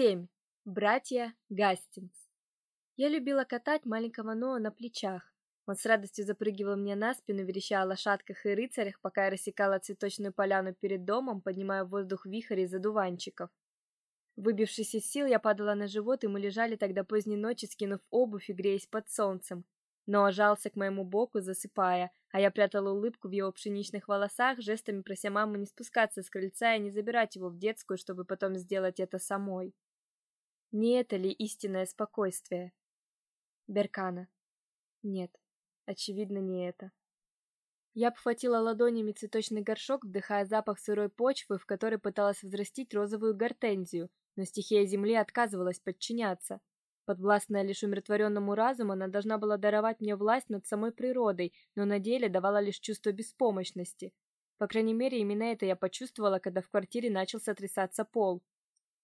7. Братья Гастингс. Я любила катать маленького Ноа на плечах. Он с радостью запрыгивал мне на спину, вереща о лошадках и рыцарях, пока я рассекала цветочную поляну перед домом, поднимая в воздух вихрь из одуванчиков. Выбившись из сил, я падала на живот, и мы лежали тогда поздней ночи, скинув обувь и греясь под солнцем. Но жался к моему боку, засыпая, а я прятала улыбку в его пшеничных волосах, жестами прося маму не спускаться с крыльца и не забирать его в детскую, чтобы потом сделать это самой. Не это ли истинное спокойствие? Беркана. Нет, очевидно, не это. Я обхватила ладонями цветочный горшок, вдыхая запах сырой почвы, в которой пыталась взрастить розовую гортензию, но стихия земли отказывалась подчиняться. Подвластная лишь умиротворенному разуму, она должна была даровать мне власть над самой природой, но на деле давала лишь чувство беспомощности. По крайней мере, именно это я почувствовала, когда в квартире начал сотрясаться пол.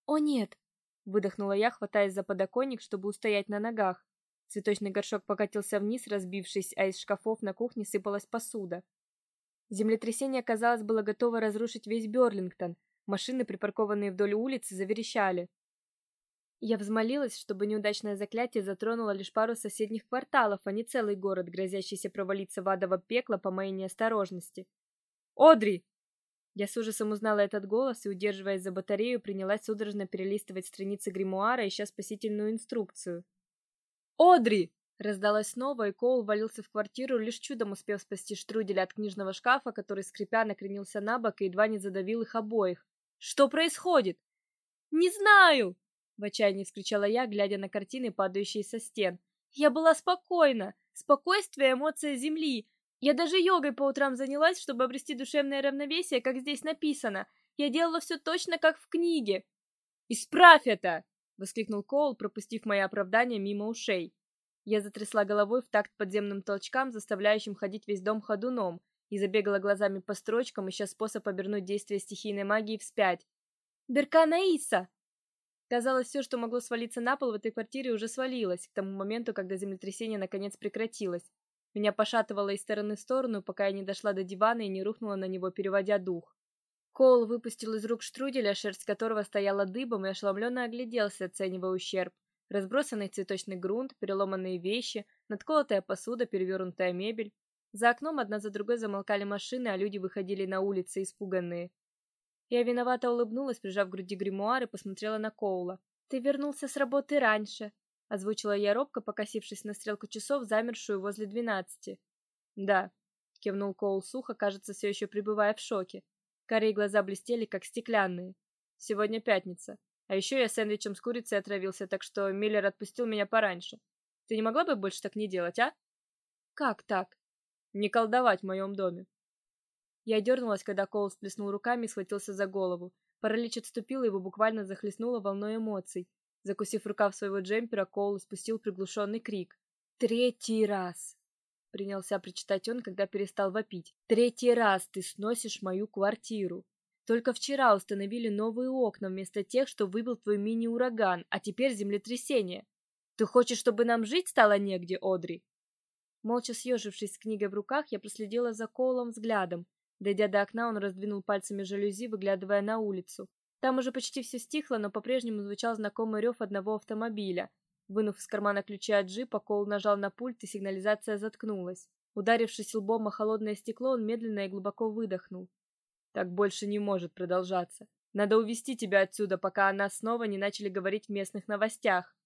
"О нет", выдохнула я, хватаясь за подоконник, чтобы устоять на ногах. Цветочный горшок покатился вниз, разбившись, а из шкафов на кухне сыпалась посуда. Землетрясение, казалось, было готово разрушить весь Берлингтон. Машины, припаркованные вдоль улицы, заверещали. Я взмолилась, чтобы неудачное заклятие затронуло лишь пару соседних кварталов, а не целый город, грозящийся провалиться в адово пекло по моей неосторожности. «Одри!» Я с ужасом узнала этот голос и, удерживаясь за батарею, принялась судорожно перелистывать страницы гримуара, ища спасительную инструкцию. «Одри!» Раздалось снова, и Коул валился в квартиру, лишь чудом успев спасти штруделя от книжного шкафа, который, скрипя, накренился на бок и едва не задавил их обоих. «Что происходит?» «Не знаю!» — в отчаянии вскричала я, глядя на картины, падающие со стен. «Я была спокойна! Спокойствие — эмоция Земли! Я даже йогой по утрам занялась, чтобы обрести душевное равновесие, как здесь написано. Я делала все точно, как в книге. «Исправь это!» — воскликнул Коул, пропустив мои оправдания мимо ушей. Я затрясла головой в такт подземным толчкам, заставляющим ходить весь дом ходуном, и забегала глазами по строчкам, ища способ обернуть действие стихийной магии вспять. «Беркана Иса!» Казалось, все, что могло свалиться на пол в этой квартире, уже свалилось к тому моменту, когда землетрясение наконец прекратилось. Меня пошатывало из стороны в сторону, пока я не дошла до дивана и не рухнула на него, переводя дух. Коул выпустил из рук штруделя, шерсть которого стояла дыбом, и ошеломленно огляделся, оценивая ущерб. Разбросанный цветочный грунт, переломанные вещи, надколотая посуда, перевернутая мебель. За окном одна за другой замолкали машины, а люди выходили на улицы испуганные. Я виновато улыбнулась, прижав к груди гримуар и посмотрела на Коула. Ты вернулся с работы раньше, озвучила я робко, покосившись на стрелку часов, замершую возле двенадцати. "Да", кивнул Коул сухо, кажется, все еще пребывая в шоке. Карие глаза блестели как стеклянные. Сегодня пятница. А еще я сэндвичем с курицей отравился, так что Миллер отпустил меня пораньше. Ты не могла бы больше так не делать, а? Как так? Не колдовать в моем доме. Я дернулась, когда Коул сплеснул руками и схватился за голову. Паралич отступил, его буквально захлестнуло волной эмоций. Закусив рукав своего джемпера, Коул спустил приглушенный крик. «Третий раз!» Принялся причитать он, когда перестал вопить. «Третий раз ты сносишь мою квартиру! Только вчера установили новые окна вместо тех, что выбил твой мини-ураган, а теперь землетрясение. Ты хочешь, чтобы нам жить стало негде, Одри?» Молча съежившись с книгой в руках, я проследила за Коулом взглядом. Дойдя до окна, он раздвинул пальцами жалюзи, выглядывая на улицу. Там уже почти все стихло, но по-прежнему звучал знакомый рев одного автомобиля. Вынув из кармана ключи от джипа, Коул нажал на пульт, и сигнализация заткнулась. Ударившись лбом о холодное стекло, он медленно и глубоко выдохнул. Так больше не может продолжаться. Надо увести тебя отсюда, пока о снова не начали говорить в местных новостях.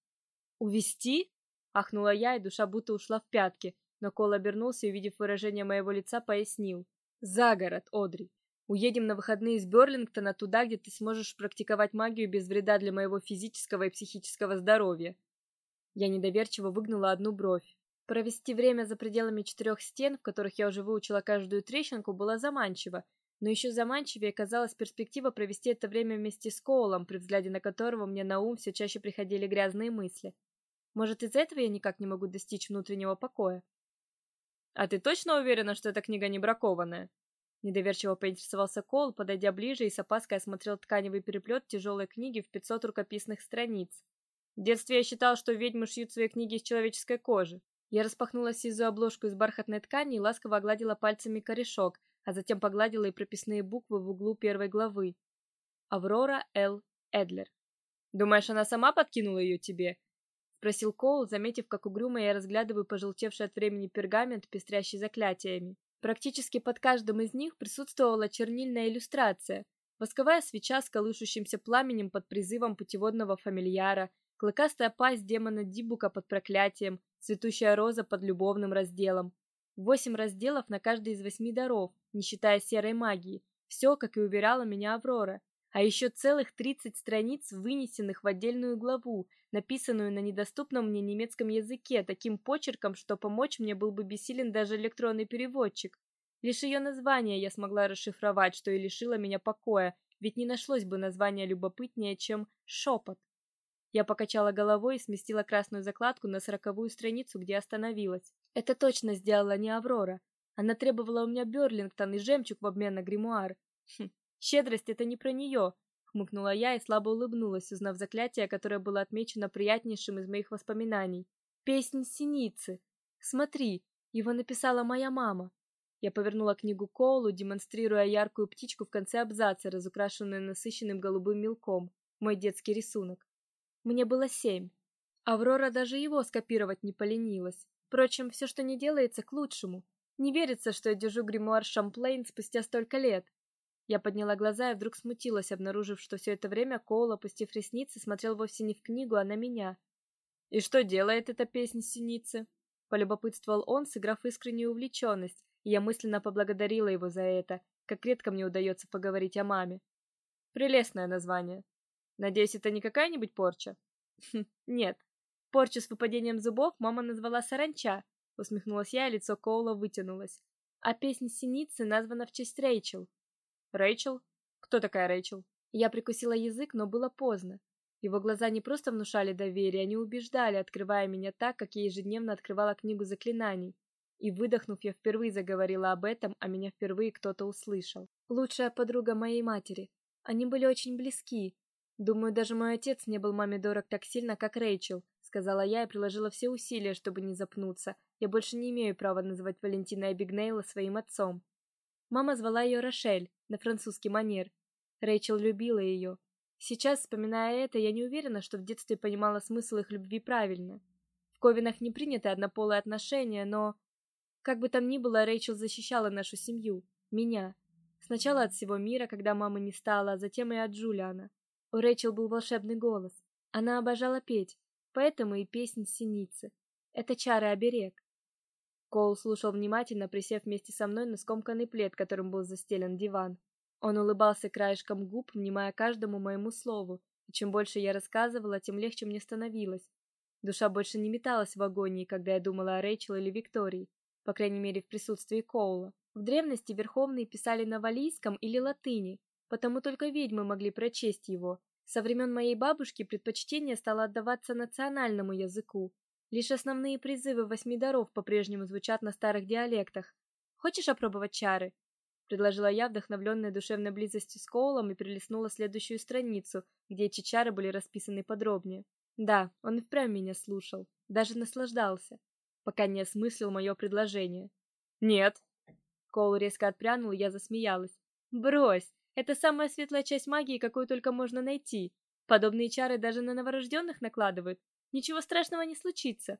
Увести? ахнула я, и душа будто ушла в пятки, но Кол обернулся и, увидев выражение моего лица, пояснил: "За город, Одри. Уедем на выходные из Берлингтона туда, где ты сможешь практиковать магию без вреда для моего физического и психического здоровья. Я недоверчиво выгнула одну бровь. Провести время за пределами четырех стен, в которых я уже выучила каждую трещинку, было заманчиво, но еще заманчивее казалась перспектива провести это время вместе с Коулом, при взгляде на которого мне на ум все чаще приходили грязные мысли. Может, из-за этого я никак не могу достичь внутреннего покоя? А ты точно уверена, что эта книга не бракованная? Недоверчиво поинтересовался Кол, подойдя ближе и с опаской осмотрел тканевый переплет тяжелой книги в 500 рукописных страниц. В детстве я считал, что ведьмы шьют свои книги из человеческой кожи. Я распахнула сизую обложку из бархатной ткани и ласково огладила пальцами корешок, а затем погладила и прописные буквы в углу первой главы. Аврора Л. Эдлер. Думаешь, она сама подкинула ее тебе? спросил Коул, заметив, как угрюмо я разглядываю пожелтевший от времени пергамент, пестрящий заклятиями. Практически под каждым из них присутствовала чернильная иллюстрация: восковая свеча с колышущимся пламенем под призывом путеводного фамильяра, клыкастая пасть демона Дибука под проклятием, цветущая роза под любовным разделом. Восемь разделов на каждый из восьми даров, не считая серой магии. Все, как и уверяла меня Аврора. А еще целых 30 страниц, вынесенных в отдельную главу, написанную на недоступном мне немецком языке, таким почерком, что помочь мне был бы бессилен даже электронный переводчик. Лишь ее название я смогла расшифровать, что и лишило меня покоя, ведь не нашлось бы названия любопытнее, чем «Шепот». Я покачала головой и сместила красную закладку на сороковую страницу, где остановилась. Это точно сделала не Аврора. Она требовала у меня Берлингтон и жемчуг в обмен на гримуар. Хм, щедрость это не про нее, хмыкнула я и слабо улыбнулась, узнав заклятие, которое было отмечено приятнейшим из моих воспоминаний. Песнь синицы. Смотри, его написала моя мама. Я повернула книгу Коулу, демонстрируя яркую птичку в конце абзаца, разукрашенную насыщенным голубым мелком. Мой детский рисунок. Мне было семь. Аврора даже его скопировать не поленилась. Впрочем, все, что не делается, к лучшему. Не верится, что я держу гримуар Шамплейн спустя столько лет. Я подняла глаза и вдруг смутилась, обнаружив, что все это время Коул, опустив ресницы, смотрел вовсе не в книгу, а на меня. «И что делает эта песня синицы?» Полюбопытствовал он, сыграв искреннюю увлеченность, и я мысленно поблагодарила его за это, как редко мне удается поговорить о маме. Прелестное название. Надеюсь, это не какая-нибудь порча? Хм, нет. Порчу с выпадением зубов мама назвала саранча, усмехнулась я, и лицо Коула вытянулось. А песня Синицы названа в честь Рэйчел. Рэйчел? Кто такая Рэйчел? Я прикусила язык, но было поздно. Его глаза не просто внушали доверие, они убеждали, открывая меня так, как я ежедневно открывала книгу заклинаний. И выдохнув, я впервые заговорила об этом, а меня впервые кто-то услышал. Лучшая подруга моей матери. Они были очень близки, Думаю, даже мой отец не был маме дорог так сильно, как Рэйчел, сказала я и приложила все усилия, чтобы не запнуться. Я больше не имею права называть Валентина Эбигнейла своим отцом. Мама звала ее Рошель, на французский манер. Рэйчел любила ее. Сейчас, вспоминая это, я не уверена, что в детстве понимала смысл их любви правильно. В Ковинах не приняты однополые отношения, но как бы там ни было, Рэйчел защищала нашу семью, меня. Сначала от всего мира, когда мамы не стало, а затем и от Джулиана. У Рэйчел был волшебный голос. Она обожала петь, поэтому и песнь синицы. Это чары оберег. Коул слушал внимательно, присев вместе со мной на скомканный плед, которым был застелен диван. Он улыбался краешком губ, внимая каждому моему слову, и чем больше я рассказывала, тем легче мне становилось. Душа больше не металась в агонии, когда я думала о Рэйчел или Виктории, по крайней мере, в присутствии Коула. В древности верховные писали на валийском или латыни, потому только ведьмы могли прочесть его. Со времен моей бабушки предпочтение стало отдаваться национальному языку. Лишь основные призывы восьми даров по-прежнему звучат на старых диалектах. Хочешь опробовать чары? предложила я, вдохновленная душевной близостью с Коулом, и перелистнула следующую страницу, где эти чары были расписаны подробнее. Да, он и впрямь меня слушал, даже наслаждался, пока не осмыслил мое предложение. Нет. Коул резко отпрянул, и я засмеялась. Брось, это самая светлая часть магии, какую только можно найти. Подобные чары даже на новорожденных накладывают. Ничего страшного не случится.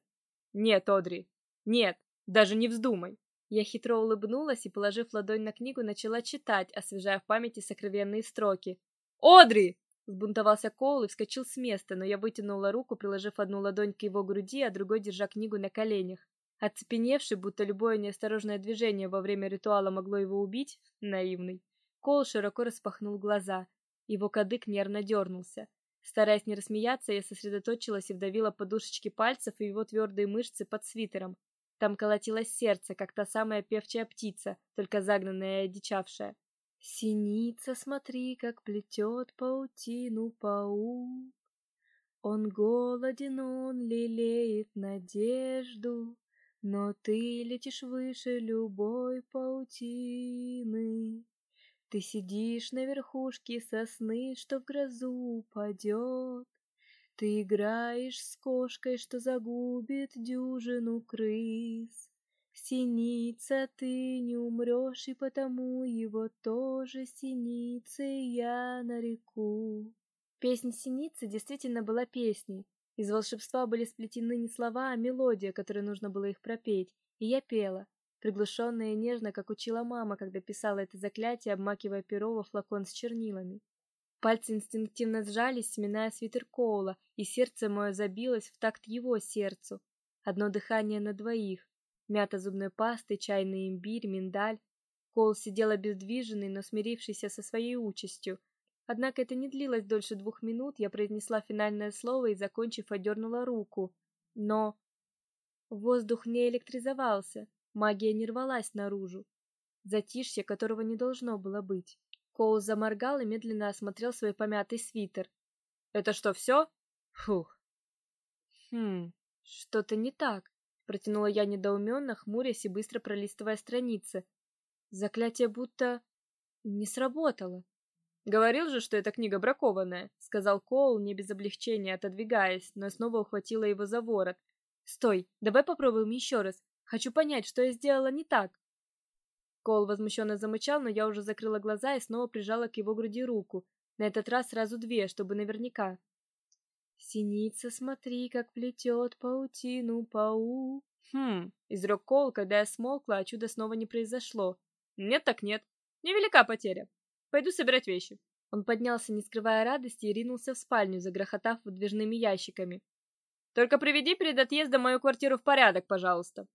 Нет, Одри. Нет, даже не вздумай. Я хитро улыбнулась и, положив ладонь на книгу, начала читать, освежая в памяти сокровенные строки. Одри! Сбунтовался Коул и вскочил с места, но я вытянула руку, приложив одну ладонь к его груди, а другой держа книгу на коленях. Оцепеневший, будто любое неосторожное движение во время ритуала могло его убить, наивный. Кол широко распахнул глаза. Его кадык нервно дернулся. Стараясь не рассмеяться, я сосредоточилась и вдавила подушечки пальцев и его твердые мышцы под свитером. Там колотилось сердце, как та самая певчая птица, только загнанная и одичавшая. Синица, смотри, как плетет паутину паук. Он голоден, он лелеет надежду, но ты летишь выше любой паутины. Ты сидишь на верхушке сосны, что в грозу упадет. Ты играешь с кошкой, что загубит дюжину крыс. Синица, ты не умрешь, и потому его тоже синицей я нареку. Песня Синицы действительно была песней. Из волшебства были сплетены не слова, а мелодия, которой нужно было их пропеть, и я пела, приглушенно и нежно, как учила мама, когда писала это заклятие, обмакивая перо во флакон с чернилами. Пальцы инстинктивно сжались, сминая свитер Коула, и сердце мое забилось в такт его сердцу. Одно дыхание на двоих. Мята зубной пасты, чайный имбирь, миндаль. Коул сидел обездвиженный, но смирившийся со своей участью. Однако это не длилось дольше двух минут, я произнесла финальное слово и, закончив, одернула руку. Но воздух не электризовался, магия не рвалась наружу. Затишье, которого не должно было быть. Коул заморгал и медленно осмотрел свой помятый свитер. Это что, все? Фух. Хм, что-то не так, протянула я недоуменно, хмурясь и быстро пролистывая страницы. Заклятие будто не сработало. Говорил же, что эта книга бракованная, сказал Коул не без облегчения, отодвигаясь, но снова ухватила его за ворот. Стой, давай попробуем еще раз. Хочу понять, что я сделала не так. Кол возмущенно замычал, но я уже закрыла глаза и снова прижала к его груди руку. На этот раз сразу две, чтобы наверняка. Синица, смотри, как плетет паутину паук. Хм, изрек Кол, когда я смолкла, а чудо снова не произошло. Нет так нет. Невелика потеря. Пойду собирать вещи. Он поднялся, не скрывая радости, и ринулся в спальню, загрохотав выдвижными ящиками. Только приведи перед отъездом мою квартиру в порядок, пожалуйста.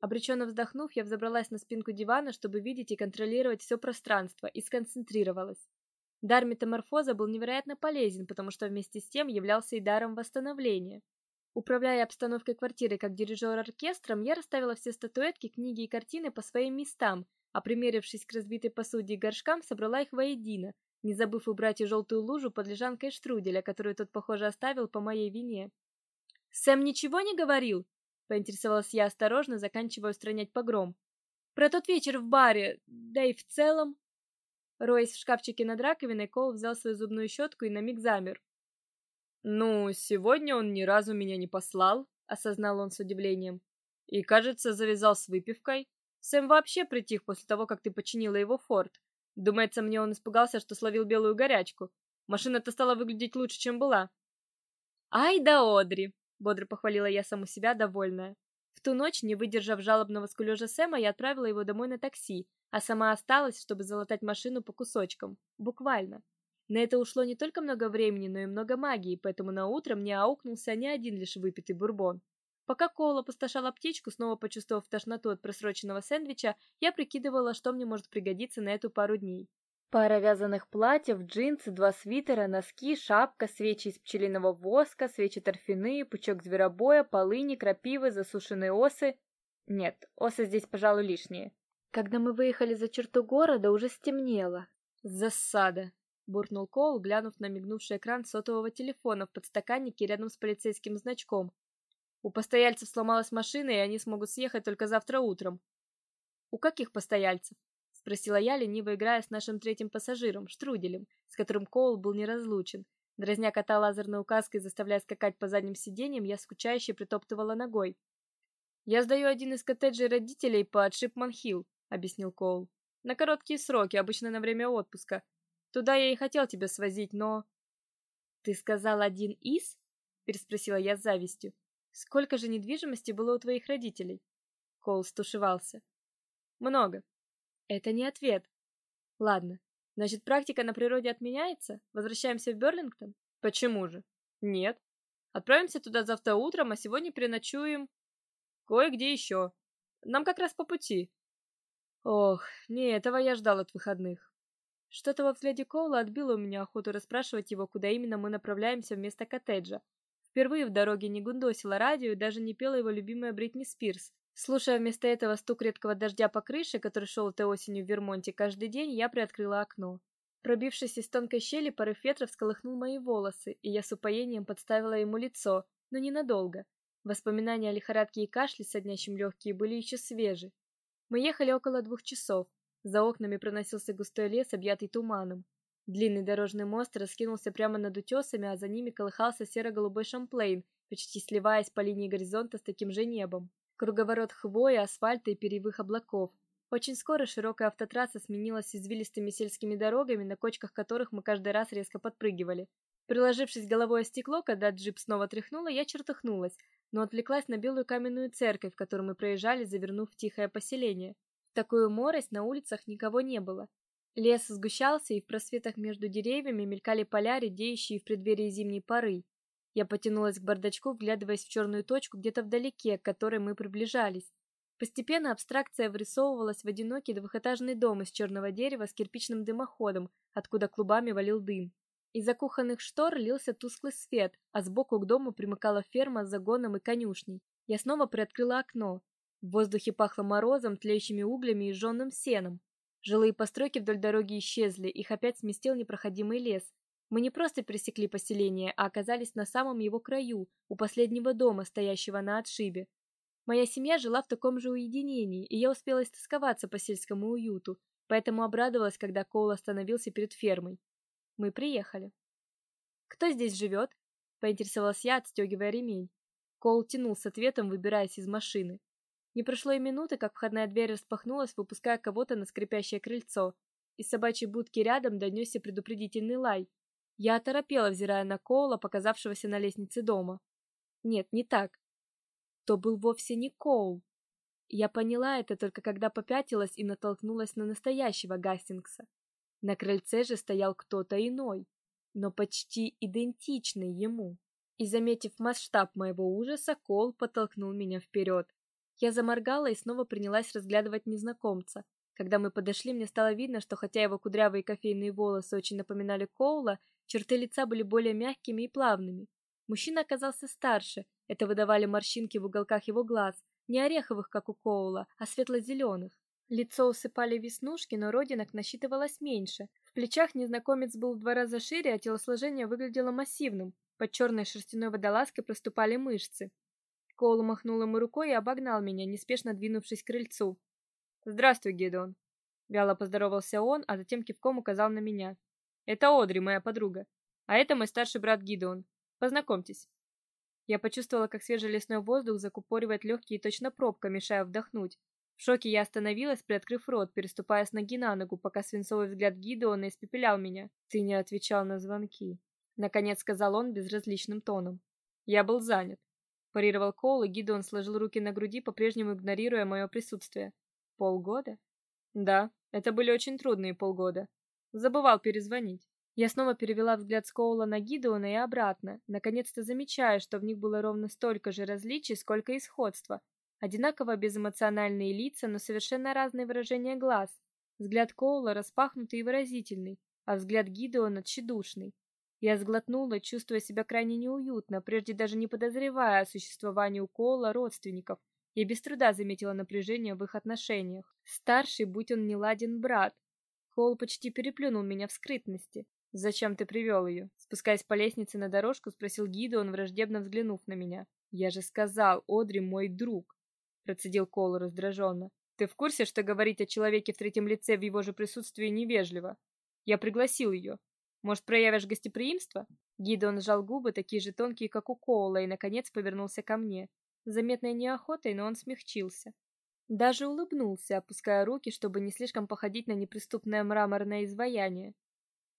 Обреченно вздохнув, я взобралась на спинку дивана, чтобы видеть и контролировать все пространство, и сконцентрировалась. Дар метаморфоза был невероятно полезен, потому что вместе с тем являлся и даром восстановления. Управляя обстановкой квартиры как дирижер оркестром, я расставила все статуэтки, книги и картины по своим местам, а примерившись к разбитой посуде и горшкам, собрала их воедино, не забыв убрать и желтую лужу под лежанкой штруделя, которую тот, похоже, оставил по моей вине. Сэм ничего не говорил, поинтересовалась я осторожно, заканчивая устранять погром. Про тот вечер в баре, да и в целом. Роясь в шкафчике над раковиной, Кол взял свою зубную щетку и на миг замер. Ну, сегодня он ни разу меня не послал, осознал он с удивлением. И, кажется, завязал с выпивкой. Сэм вообще притих после того, как ты починила его форт. Думается, мне он испугался, что словил белую горячку. Машина-то стала выглядеть лучше, чем была. Ай да Одри, бодро похвалила я саму себя, довольная. В ту ночь, не выдержав жалобного скулёжа Сэма, я отправила его домой на такси, а сама осталась, чтобы залатать машину по кусочкам, буквально. На это ушло не только много времени, но и много магии, поэтому на утро мне аукнулся не один лишь выпитый бурбон. Пока Коул опустошал аптечку, снова почувствовав тошноту от просроченного сэндвича, я прикидывала, что мне может пригодиться на эту пару дней. Пара вязаных платьев, джинсы, два свитера, носки, шапка, свечи из пчелиного воска, свечи торфяные, пучок зверобоя, полыни, крапивы, засушенные осы. Нет, осы здесь, пожалуй, лишние. Когда мы выехали за черту города, уже стемнело. Засада, буркнул Коул, глянув на мигнувший экран сотового телефона в подстаканнике рядом с полицейским значком. У постояльцев сломалась машина, и они смогут съехать только завтра утром. У каких постояльцев? Спросила я, лениво играя с нашим третьим пассажиром, Штруделем, с которым Коул был неразлучен. Дразня кота лазерной указкой, заставляя скакать по задним сиденьям, я скучающе притоптывала ногой. Я сдаю один из коттеджей родителей по Шипман-Хилл, объяснил Коул. На короткие сроки, обычно на время отпуска. Туда я и хотел тебя свозить, но Ты сказал один из? переспросила я с завистью. Сколько же недвижимости было у твоих родителей? Коул стушевался. Много. Это не ответ. Ладно. Значит, практика на природе отменяется? Возвращаемся в Берлингтон? Почему же? Нет. Отправимся туда завтра утром, а сегодня переночуем кое-где еще. Нам как раз по пути. Ох, не этого я ждал от выходных. Что-то во взгляде Коула отбило у меня охоту расспрашивать его, куда именно мы направляемся вместо коттеджа. Впервые в дороге не гундосила радио и даже не пела его любимая Бритни Спирс. Слушая вместо этого стук редкого дождя по крыше, который шел этой осенью в Вермонте каждый день, я приоткрыла окно. Пробившись из тонкой щели, порыв ветра всколыхнул мои волосы, и я с упоением подставила ему лицо, но ненадолго. Воспоминания о лихорадке и кашле, соднящем легкие, были еще свежи. Мы ехали около двух часов. За окнами проносился густой лес, объятый туманом. Длинный дорожный мост раскинулся прямо над утесами, а за ними колыхался серо-голубой Шамплейн, почти сливаясь по линии горизонта с таким же небом круговорот хвои, асфальта и перьевых облаков. Очень скоро широкая автотрасса сменилась извилистыми сельскими дорогами, на кочках которых мы каждый раз резко подпрыгивали. Приложившись головой о стекло, когда джип снова тряхнуло, я чертыхнулась, но отвлеклась на белую каменную церковь, которую мы проезжали, завернув в тихое поселение. В такую морось на улицах никого не было. Лес сгущался, и в просветах между деревьями мелькали поля, редеющие в преддверии зимней поры. Я потянулась к бардачку, вглядываясь в черную точку где-то вдалеке, к которой мы приближались. Постепенно абстракция вырисовывалась в одинокий двухэтажный дом из черного дерева с кирпичным дымоходом, откуда клубами валил дым. Из-за кухонных штор лился тусклый свет, а сбоку к дому примыкала ферма с загоном и конюшней. Я снова приоткрыла окно. В воздухе пахло морозом, тлеющими углями и жженым сеном. Жилые постройки вдоль дороги исчезли, их опять сместил непроходимый лес. Мы не просто пересекли поселение, а оказались на самом его краю, у последнего дома, стоящего на отшибе. Моя семья жила в таком же уединении, и я успела истосковаться по сельскому уюту, поэтому обрадовалась, когда Коул остановился перед фермой. Мы приехали. Кто здесь живет?» — поинтересовалась я, отстегивая ремень. Коул тянул с ответом, выбираясь из машины. Не прошло и минуты, как входная дверь распахнулась, выпуская кого-то на скрипящее крыльцо. Из собачьей будки рядом донесся предупредительный лай. Я оторопела, взирая на Коула, показавшегося на лестнице дома. Нет, не так. То был вовсе не Коул. Я поняла это только когда попятилась и натолкнулась на настоящего Гастингса. На крыльце же стоял кто-то иной, но почти идентичный ему. И заметив масштаб моего ужаса, Коул подтолкнул меня вперед. Я заморгала и снова принялась разглядывать незнакомца. Когда мы подошли, мне стало видно, что хотя его кудрявые кофейные волосы очень напоминали Коула, черты лица были более мягкими и плавными. Мужчина оказался старше, это выдавали морщинки в уголках его глаз, не ореховых, как у Коула, а светло-зеленых. Лицо усыпали веснушки, но родинок насчитывалось меньше. В плечах незнакомец был в два раза шире, а телосложение выглядело массивным. Под черной шерстяной водолазкой проступали мышцы. Коул махнул ему рукой и обогнал меня, неспешно двинувшись к крыльцу. "Здравствуй, Гедон", вяло поздоровался он, а затем кивком указал на меня. "Это Одри, моя подруга, а это мой старший брат Гидеон. Познакомьтесь". Я почувствовала, как свежий лесной воздух закупоривает легкие точно пробка, мешая вдохнуть. В шоке я остановилась, приоткрыв рот, переступая с ноги на ногу, пока свинцовый взгляд Гидеона испепелял меня. "Ты не отвечал на звонки", наконец сказал он безразличным тоном. "Я был занят парировал Коул, и Гидеон сложил руки на груди, по-прежнему игнорируя мое присутствие. Полгода? Да, это были очень трудные полгода. Забывал перезвонить. Я снова перевела взгляд с Коула на Гидеона и обратно, наконец-то замечая, что в них было ровно столько же различий, сколько и сходства. Одинаково безэмоциональные лица, но совершенно разные выражения глаз. Взгляд Коула распахнутый и выразительный, а взгляд Гидеона тщедушный. Я сглотнула, чувствуя себя крайне неуютно, прежде даже не подозревая о существовании у Коула родственников. Я без труда заметила напряжение в их отношениях. Старший, будь он не ладен брат. Коул почти переплюнул меня в скрытности. «Зачем ты привел ее?» Спускаясь по лестнице на дорожку, спросил Гидеон, враждебно взглянув на меня. «Я же сказал, Одри мой друг», — процедил Коул раздраженно. «Ты в курсе, что говорить о человеке в третьем лице в его же присутствии невежливо? Я пригласил ее. Может, проявишь гостеприимство? Гидеон сжал губы, такие же тонкие, как у Коула, и наконец повернулся ко мне. Заметной неохотой, но он смягчился. Даже улыбнулся, опуская руки, чтобы не слишком походить на неприступное мраморное изваяние.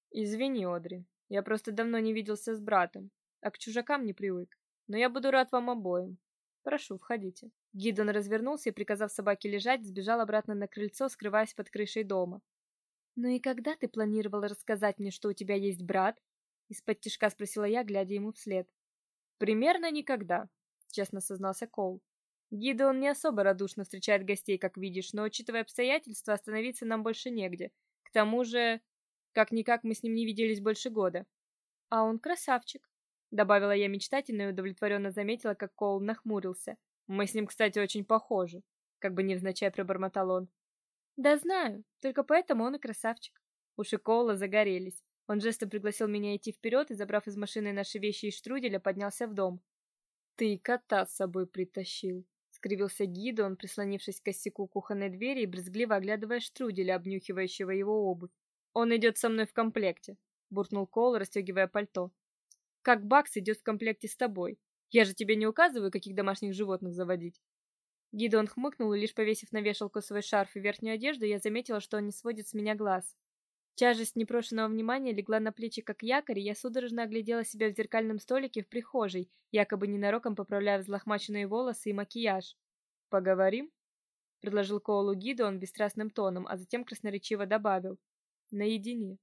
Извини, Одри. Я просто давно не виделся с братом, а к чужакам не привык. Но я буду рад вам обоим. Прошу, входите. Гидон развернулся и, приказав собаке лежать, сбежал обратно на крыльцо, скрываясь под крышей дома. «Ну и когда ты планировал рассказать мне, что у тебя есть брат?» Из-под тишка спросила я, глядя ему вслед. «Примерно никогда», — честно сознался Коул. «Гидеон не особо радушно встречает гостей, как видишь, но, учитывая обстоятельства, остановиться нам больше негде. К тому же, как-никак мы с ним не виделись больше года». «А он красавчик», — добавила я мечтательно и удовлетворенно заметила, как Коул нахмурился. «Мы с ним, кстати, очень похожи», — как бы невзначай пробормотал он. Да знаю, только поэтому он и красавчик. Уши Коула загорелись. Он жестом пригласил меня идти вперед и, забрав из машины наши вещи и штруделя, поднялся в дом. Ты кота с собой притащил, скривился Гидеон, прислонившись к косяку кухонной двери и брезгливо оглядывая штруделя, обнюхивающего его обувь. Он идет со мной в комплекте, буркнул Коул, расстегивая пальто. Как Бакс идет в комплекте с тобой? Я же тебе не указываю, каких домашних животных заводить. Гидеон хмыкнул, и лишь повесив на вешалку свой шарф и верхнюю одежду, я заметила, что он не сводит с меня глаз. Тяжесть непрошенного внимания легла на плечи как якорь, и я судорожно оглядела себя в зеркальном столике в прихожей, якобы ненароком поправляя взлохмаченные волосы и макияж. «Поговорим?» — предложил Коулу Гидеон бесстрастным тоном, а затем красноречиво добавил. «Наедине».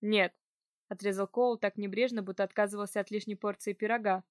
«Нет», — отрезал Коул так небрежно, будто отказывался от лишней порции пирога.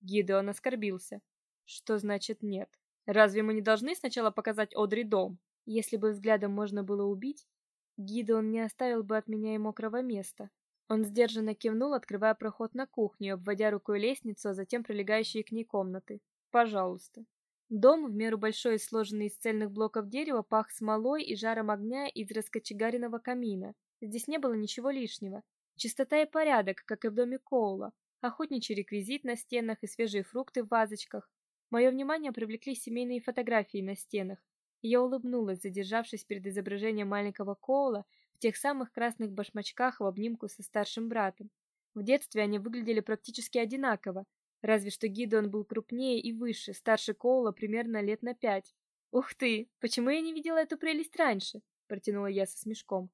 Гидеон оскорбился. «Что значит нет? Разве мы не должны сначала показать Одри дом? Если бы взглядом можно было убить, Гидеон не оставил бы от меня и мокрого места». Он сдержанно кивнул, открывая проход на кухню, обводя рукой лестницу, а затем прилегающие к ней комнаты. «Пожалуйста». Дом, в меру большой сложенный из цельных блоков дерева, пах смолой и жаром огня из раскочегаренного камина. Здесь не было ничего лишнего. Чистота и порядок, как и в доме Коула. Охотничий реквизит на стенах и свежие фрукты в вазочках. Мое внимание привлекли семейные фотографии на стенах. Я улыбнулась, задержавшись перед изображением маленького Коула в тех самых красных башмачках в обнимку со старшим братом. В детстве они выглядели практически одинаково, Разве что Гидеон был крупнее и выше, старше Коула примерно лет на пять. «Ух ты! Почему я не видела эту прелесть раньше?» — протянула я со смешком.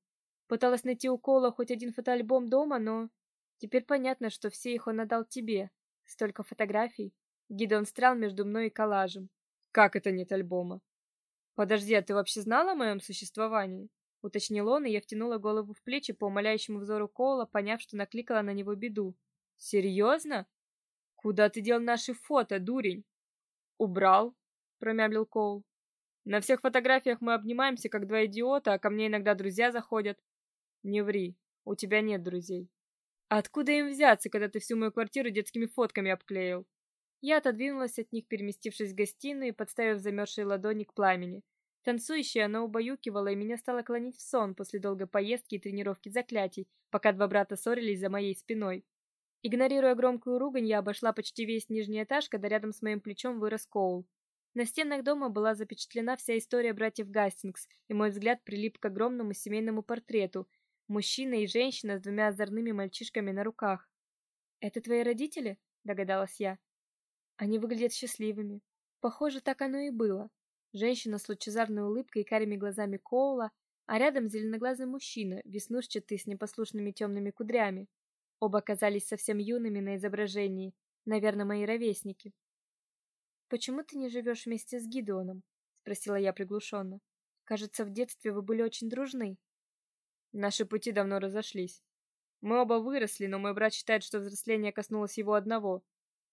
Пыталась найти у Коула хоть один фотоальбом дома, но... Теперь понятно, что все их он отдал тебе. Столько фотографий. Гидеон стрял между мной и коллажем. «Как это нет альбома?» «Подожди, а ты вообще знала о моем существовании?» Уточнил он, и я втянула голову в плечи по умоляющему взору Коула, поняв, что накликала на него беду. «Серьезно?» Куда ты дел наши фото, дурень? Убрал, промямлил Коул. На всех фотографиях мы обнимаемся как два идиота, а ко мне иногда друзья заходят. Не ври, у тебя нет друзей. откуда им взяться, когда ты всю мою квартиру детскими фотками обклеил? Я отодвинулась от них, переместившись в гостиную и подставив замерзшие ладони к пламени. Танцующая она убаюкивала, и меня стало клонить в сон после долгой поездки и тренировки заклятий, пока два брата ссорились за моей спиной. Игнорируя громкую ругань, я обошла почти весь нижний этаж, когда рядом с моим плечом вырос Коул. На стенах дома была запечатлена вся история братьев Гастингс, и мой взгляд прилип к огромному семейному портрету. Мужчина и женщина с двумя озорными мальчишками на руках. «Это твои родители?» – догадалась я. «Они выглядят счастливыми». Похоже, так оно и было. Женщина с лучезарной улыбкой и карими глазами Коула, а рядом зеленоглазый мужчина, веснушчатый с непослушными темными кудрями. Оба казались совсем юными на изображении, наверное, мои ровесники. Почему ты не живешь вместе с Гидеоном? спросила я приглушенно. Кажется, в детстве вы были очень дружны. Наши пути давно разошлись. Мы оба выросли, но мой брат считает, что взросление коснулось его одного.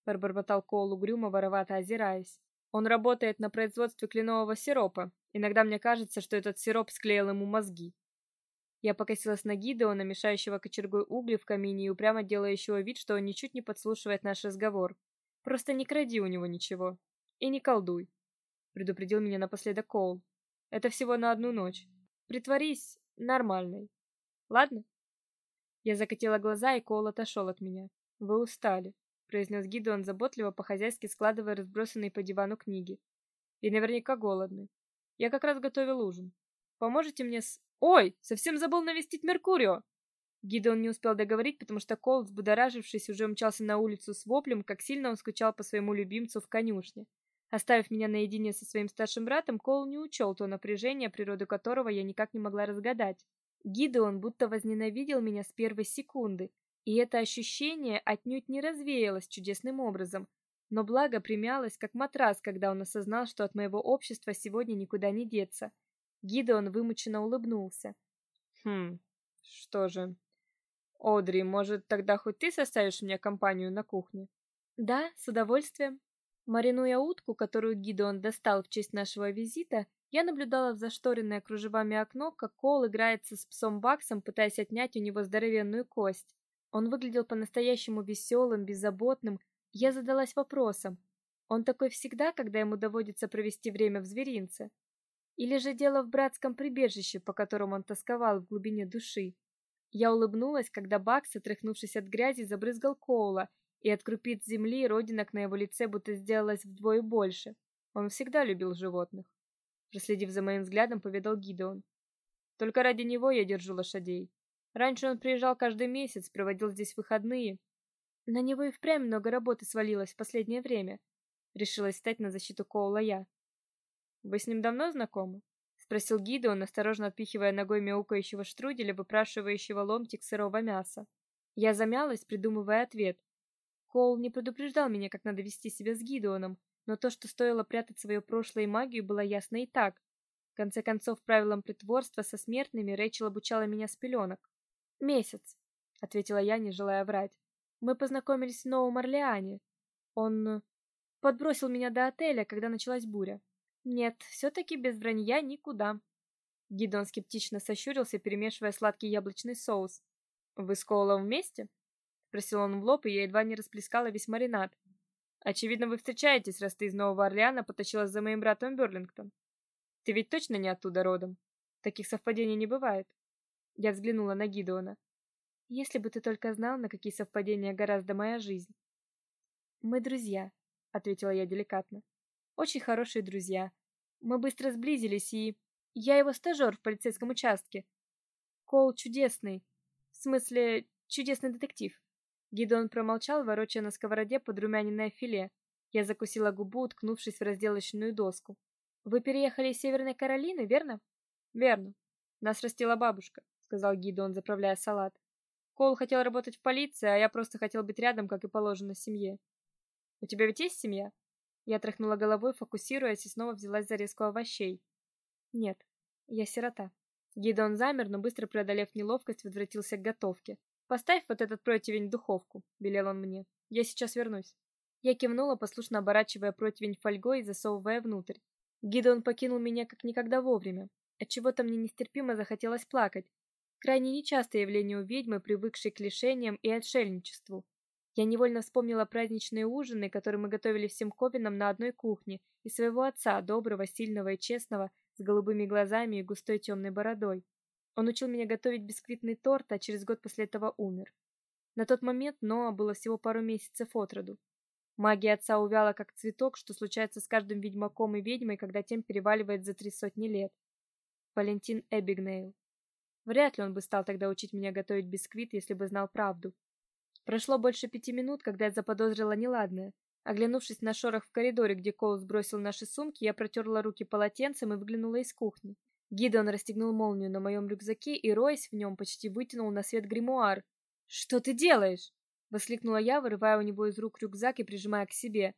Пробормотал Коул угрюмо, воровато озираясь. Он работает на производстве кленового сиропа. Иногда мне кажется, что этот сироп склеил ему мозги. Я покосилась на Гидеона, мешающего кочергой угли в камине и упрямо делающего вид, что он ничуть не подслушивает наш разговор. Просто не кради у него ничего. И не колдуй, предупредил меня напоследок Коул. Это всего на одну ночь. Притворись нормальной. Ладно? Я закатила глаза, и Коул отошел от меня. Вы устали, произнес Гидеон заботливо по-хозяйски складывая разбросанные по дивану книги. И наверняка голодны. Я как раз готовил ужин. Поможете мне с Ой, совсем забыл навестить Меркурио. Гидеон не успел договорить, потому что Кол, взбудоражившись, уже мчался на улицу с воплем, как сильно он скучал по своему любимцу в конюшне. Оставив меня наедине со своим старшим братом, Кол не учел то напряжение, природу которого я никак не могла разгадать. Гидеон будто возненавидел меня с первой секунды, и это ощущение отнюдь не развеялось чудесным образом, но благо примялось, как матрас, когда он осознал, что от моего общества сегодня никуда не деться. Гидеон вымученно улыбнулся. Хм. Что же? Одри, может, тогда хоть ты составишь мне компанию на кухне? Да, с удовольствием. Маринуя утку, которую Гидеон достал в честь нашего визита, я наблюдала в зашторенное кружевами окно, как Кол играется с псом Баксом, пытаясь отнять у него здоровенную кость. Он выглядел по-настоящему веселым, беззаботным. Я задалась вопросом: он такой всегда, когда ему доводится провести время в зверинце? Или же дело в братском прибежище, по которому он тосковал в глубине души? Я улыбнулась, когда Бакс, отряхнувшись от грязи, забрызгал Коула, и от крупиц земли родинок на его лице будто сделалось вдвое больше. Он всегда любил животных. Проследив за моим взглядом, поведал Гидеон. Только ради него я держу лошадей. Раньше он приезжал каждый месяц, проводил здесь выходные. На него и впрямь много работы свалилось в последнее время. Решилась стать на защиту Коула я. Вы с ним давно знакомы? спросил Гидеон, осторожно отпихивая ногой мяукающего штруделя, выпрашивающего ломтик сырого мяса. Я замялась, придумывая ответ. Коул не предупреждал меня, как надо вести себя с Гидеоном, но то, что стоило прятать свое прошлое и магию, было ясно и так. В конце концов, правилам притворства со смертными Рэйчел обучала меня с пеленок. «Месяц», — ответила я, не желая врать. «Мы познакомились в Новом Орлеане. Он подбросил меня до отеля, когда началась буря. Нет, все-таки без вранья никуда». Гидон скептично сощурился, перемешивая сладкий яблочный соус. «Вы с Коулом вместе?» спросил он в лоб, и я едва не расплескала весь маринад. Очевидно, вы встречаетесь, раз ты из Нового Орлеана потащилась за моим братом Берлингтон. Ты ведь точно не оттуда родом. Таких совпадений не бывает. Я взглянула на Гидеона. Если бы ты только знал, на какие совпадения гораздо моя жизнь. Мы друзья, ответила я деликатно. Очень хорошие друзья. Мы быстро сблизились, и я его стажер в полицейском участке. Коул чудесный. В смысле, чудесный детектив. Гидеон промолчал, ворочая на сковороде подрумяненное филе. Я закусила губу, уткнувшись в разделочную доску. Вы переехали из Северной Каролины, верно? Верно. Нас растила бабушка, сказал Гидеон, заправляя салат. Коул хотел работать в полиции, а я просто хотел быть рядом, как и положено семье. У тебя ведь есть семья? Я тряхнула головой, фокусируясь, и снова взялась за резку овощей. Нет, я сирота. Гидеон замер, но быстро преодолев неловкость, возвратился к готовке. Поставь вот этот противень в духовку, велел он мне. Я сейчас вернусь. Я кивнула, послушно оборачивая противень фольгой и засовывая внутрь. Гидеон покинул меня как никогда вовремя. От чего-то мне нестерпимо захотелось плакать. Крайне нечастое явление у ведьмы, привыкшей к лишениям и отшельничеству. Я невольно вспомнила праздничные ужины, которые мы готовили всем Ковинам на одной кухне, и своего отца, доброго, сильного и честного, с голубыми глазами и густой темной бородой. Он учил меня готовить бисквитный торт, а через год после этого умер. На тот момент Ноа было всего пару месяцев от роду. Магия отца увяла как цветок, что случается с каждым ведьмаком и ведьмой, когда тем переваливает за три сотни лет. Валентин Эбигнейл. Вряд ли он бы стал тогда учить меня готовить бисквит, если бы знал правду. Прошло больше пяти минут, когда я заподозрила неладное. Оглянувшись на шорох в коридоре, где Коул сбросил наши сумки, я протерла руки полотенцем и выглянула из кухни. Гидеон расстегнул молнию на моем рюкзаке и, роясь в нем, почти вытянул на свет гримуар. «Что ты делаешь?» — воскликнула я, вырывая у него из рук рюкзак и прижимая к себе.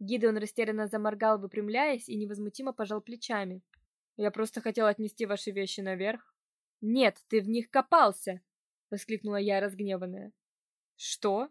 Гидеон растерянно заморгал, выпрямляясь, и невозмутимо пожал плечами. «Я просто хотел отнести ваши вещи наверх». «Нет, ты в них копался!» — воскликнула я, разгневанная. «Что?»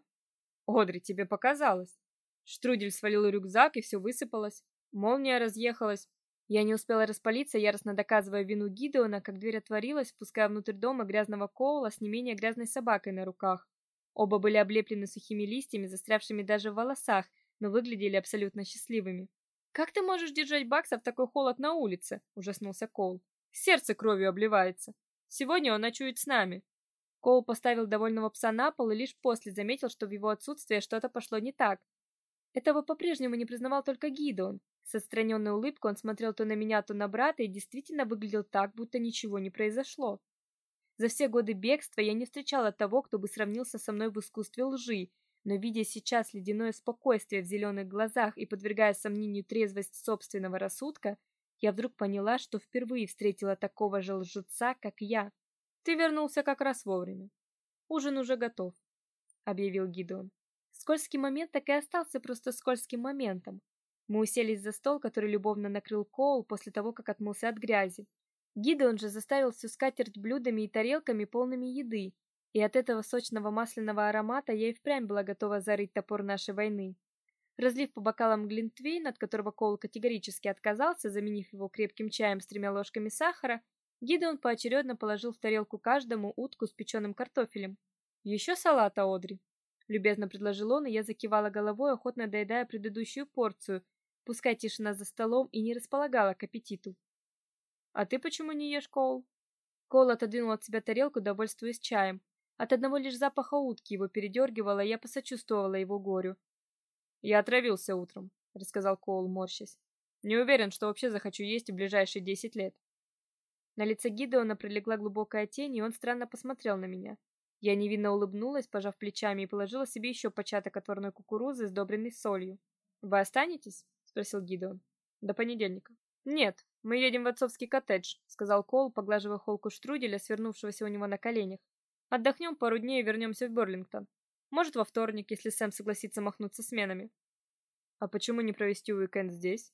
«Одри, тебе показалось». Штрудель свалил рюкзак, и все высыпалось. Молния разъехалась, я не успела распалиться, яростно доказывая вину Гидеона, как дверь отворилась, впуская внутрь дома грязного Коула с не менее грязной собакой на руках. Оба были облеплены сухими листьями, застрявшими даже в волосах, но выглядели абсолютно счастливыми. «Как ты можешь держать Бакса в такой холод на улице?» – ужаснулся Коул. «Сердце кровью обливается. Сегодня он ночует с нами». Коул поставил довольного пса на пол и лишь после заметил, что в его отсутствие что-то пошло не так. Этого по-прежнему не признавал только Гидеон, с отстраненной улыбкой он смотрел то на меня, то на брата и действительно выглядел так, будто ничего не произошло. За все годы бегства я не встречала того, кто бы сравнился со мной в искусстве лжи, но видя сейчас ледяное спокойствие в зеленых глазах и подвергая сомнению трезвость собственного рассудка, я вдруг поняла, что впервые встретила такого же лжеца, как я. Ты вернулся как раз вовремя. Ужин уже готов, объявил Гидон. Скользкий момент так и остался просто скользким моментом. Мы уселись за стол, который любовно накрыл Коул после того, как отмылся от грязи. Гидеон же заставил всю скатерть блюдами и тарелками полными еды, и от этого сочного масляного аромата я и впрямь была готова зарыть топор нашей войны. Разлив по бокалам глинтвейн, от которого Коул категорически отказался, заменив его крепким чаем с тремя ложками сахара, Гидеон поочередно положил в тарелку каждому утку с печеным картофелем. «Еще салата, Одри?» — любезно предложил он, и я закивала головой, охотно доедая предыдущую порцию, Пускай тишина за столом и не располагала к аппетиту. «А ты почему не ешь, Коул?» Коул отодвинул от себя тарелку, довольствуясь чаем. От одного лишь запаха утки его передергивало, и я посочувствовала его горю. «Я отравился утром», — рассказал Коул, морщась. «Не уверен, что вообще захочу есть в ближайшие десять лет». На лице Гидеона пролегла глубокая тень, и он странно посмотрел на меня. Я невинно улыбнулась, пожав плечами, и положила себе еще початок отварной кукурузы, сдобренной солью. «Вы останетесь?» спросил Гидеон. До понедельника. Нет, Мы едем в отцовский коттедж, сказал Кол, поглаживая холку штруделя, свернувшегося у него на коленях. Отдохнем пару дней и вернемся в Берлингтон. Может, во вторник, если Сэм согласится махнуться сменами. А почему не провести уикенд здесь?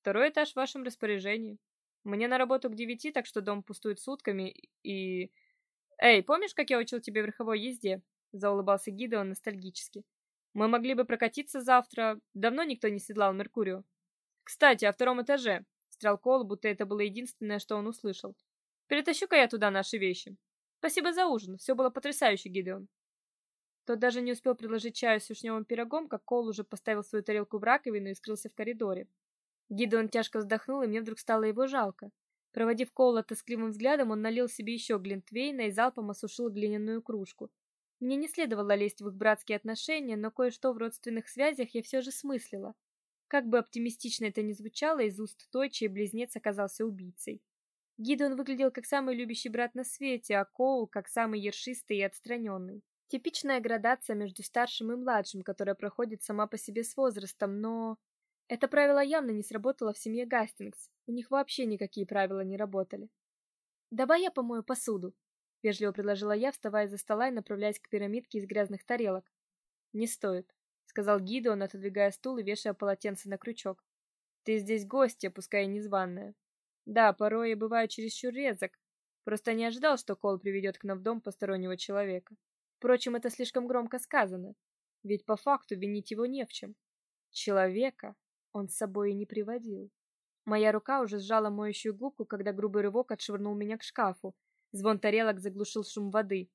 Второй этаж в вашем распоряжении. Мне на работу к девяти, так что дом пустует сутками и... Эй, помнишь, как я учил тебя верховой езде? Заулыбался Гидеон ностальгически. Мы могли бы прокатиться завтра. Давно никто не седлал Меркурию. Кстати, о втором этаже. Встрял Кол, будто это было единственное, что он услышал. Перетащу-ка я туда наши вещи. Спасибо за ужин. Все было потрясающе, Гидеон. Тот даже не успел предложить чаю с вишневым пирогом, как Кол уже поставил свою тарелку в раковину и скрылся в коридоре. Гидеон тяжко вздохнул, и мне вдруг стало его жалко. Проводив Коула тоскливым взглядом, он налил себе еще глинтвейна и залпом осушил глиняную кружку. Мне не следовало лезть в их братские отношения, но кое-что в родственных связях я все же смыслила. Как бы оптимистично это ни звучало, из уст той, чей близнец оказался убийцей. Гидон выглядел как самый любящий брат на свете, а Коул как самый ершистый и отстраненный. Типичная градация между старшим и младшим, которая проходит сама по себе с возрастом, но это правило явно не сработало в семье Гастингс. У них вообще никакие правила не работали. "Давай я помою посуду", вежливо предложила я, вставая за стола и направляясь к пирамидке из грязных тарелок. "Не стоит", сказал Гидеон, отодвигая стул и вешая полотенце на крючок. "Ты здесь гостья, пускай и незваная. Да, порой я бываю чересчур резок. Просто не ожидал, что Кол приведет к нам в дом постороннего человека. Впрочем, это слишком громко сказано, ведь по факту винить его не в чем. Человека он с собой и не приводил. Моя рука уже сжала моющую губку, когда грубый рывок отшвырнул меня к шкафу. Звон тарелок заглушил шум воды.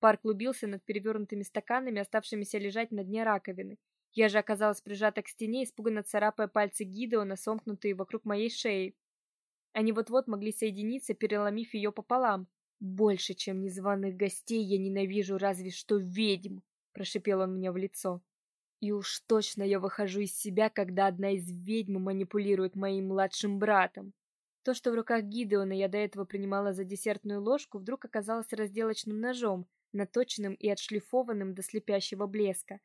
Пар клубился над перевернутыми стаканами, оставшимися лежать на дне раковины. Я же оказалась прижата к стене, испуганно царапая пальцы Гидеона, сомкнутые вокруг моей шеи. Они вот-вот могли соединиться, переломив ее пополам. Больше, чем незваных гостей, я ненавижу разве что ведьм, прошипел он мне в лицо. И уж точно я выхожу из себя, когда одна из ведьм манипулирует моим младшим братом. То, что в руках Гидеона я до этого принимала за десертную ложку, вдруг оказалось разделочным ножом, наточенным и отшлифованным до слепящего блеска.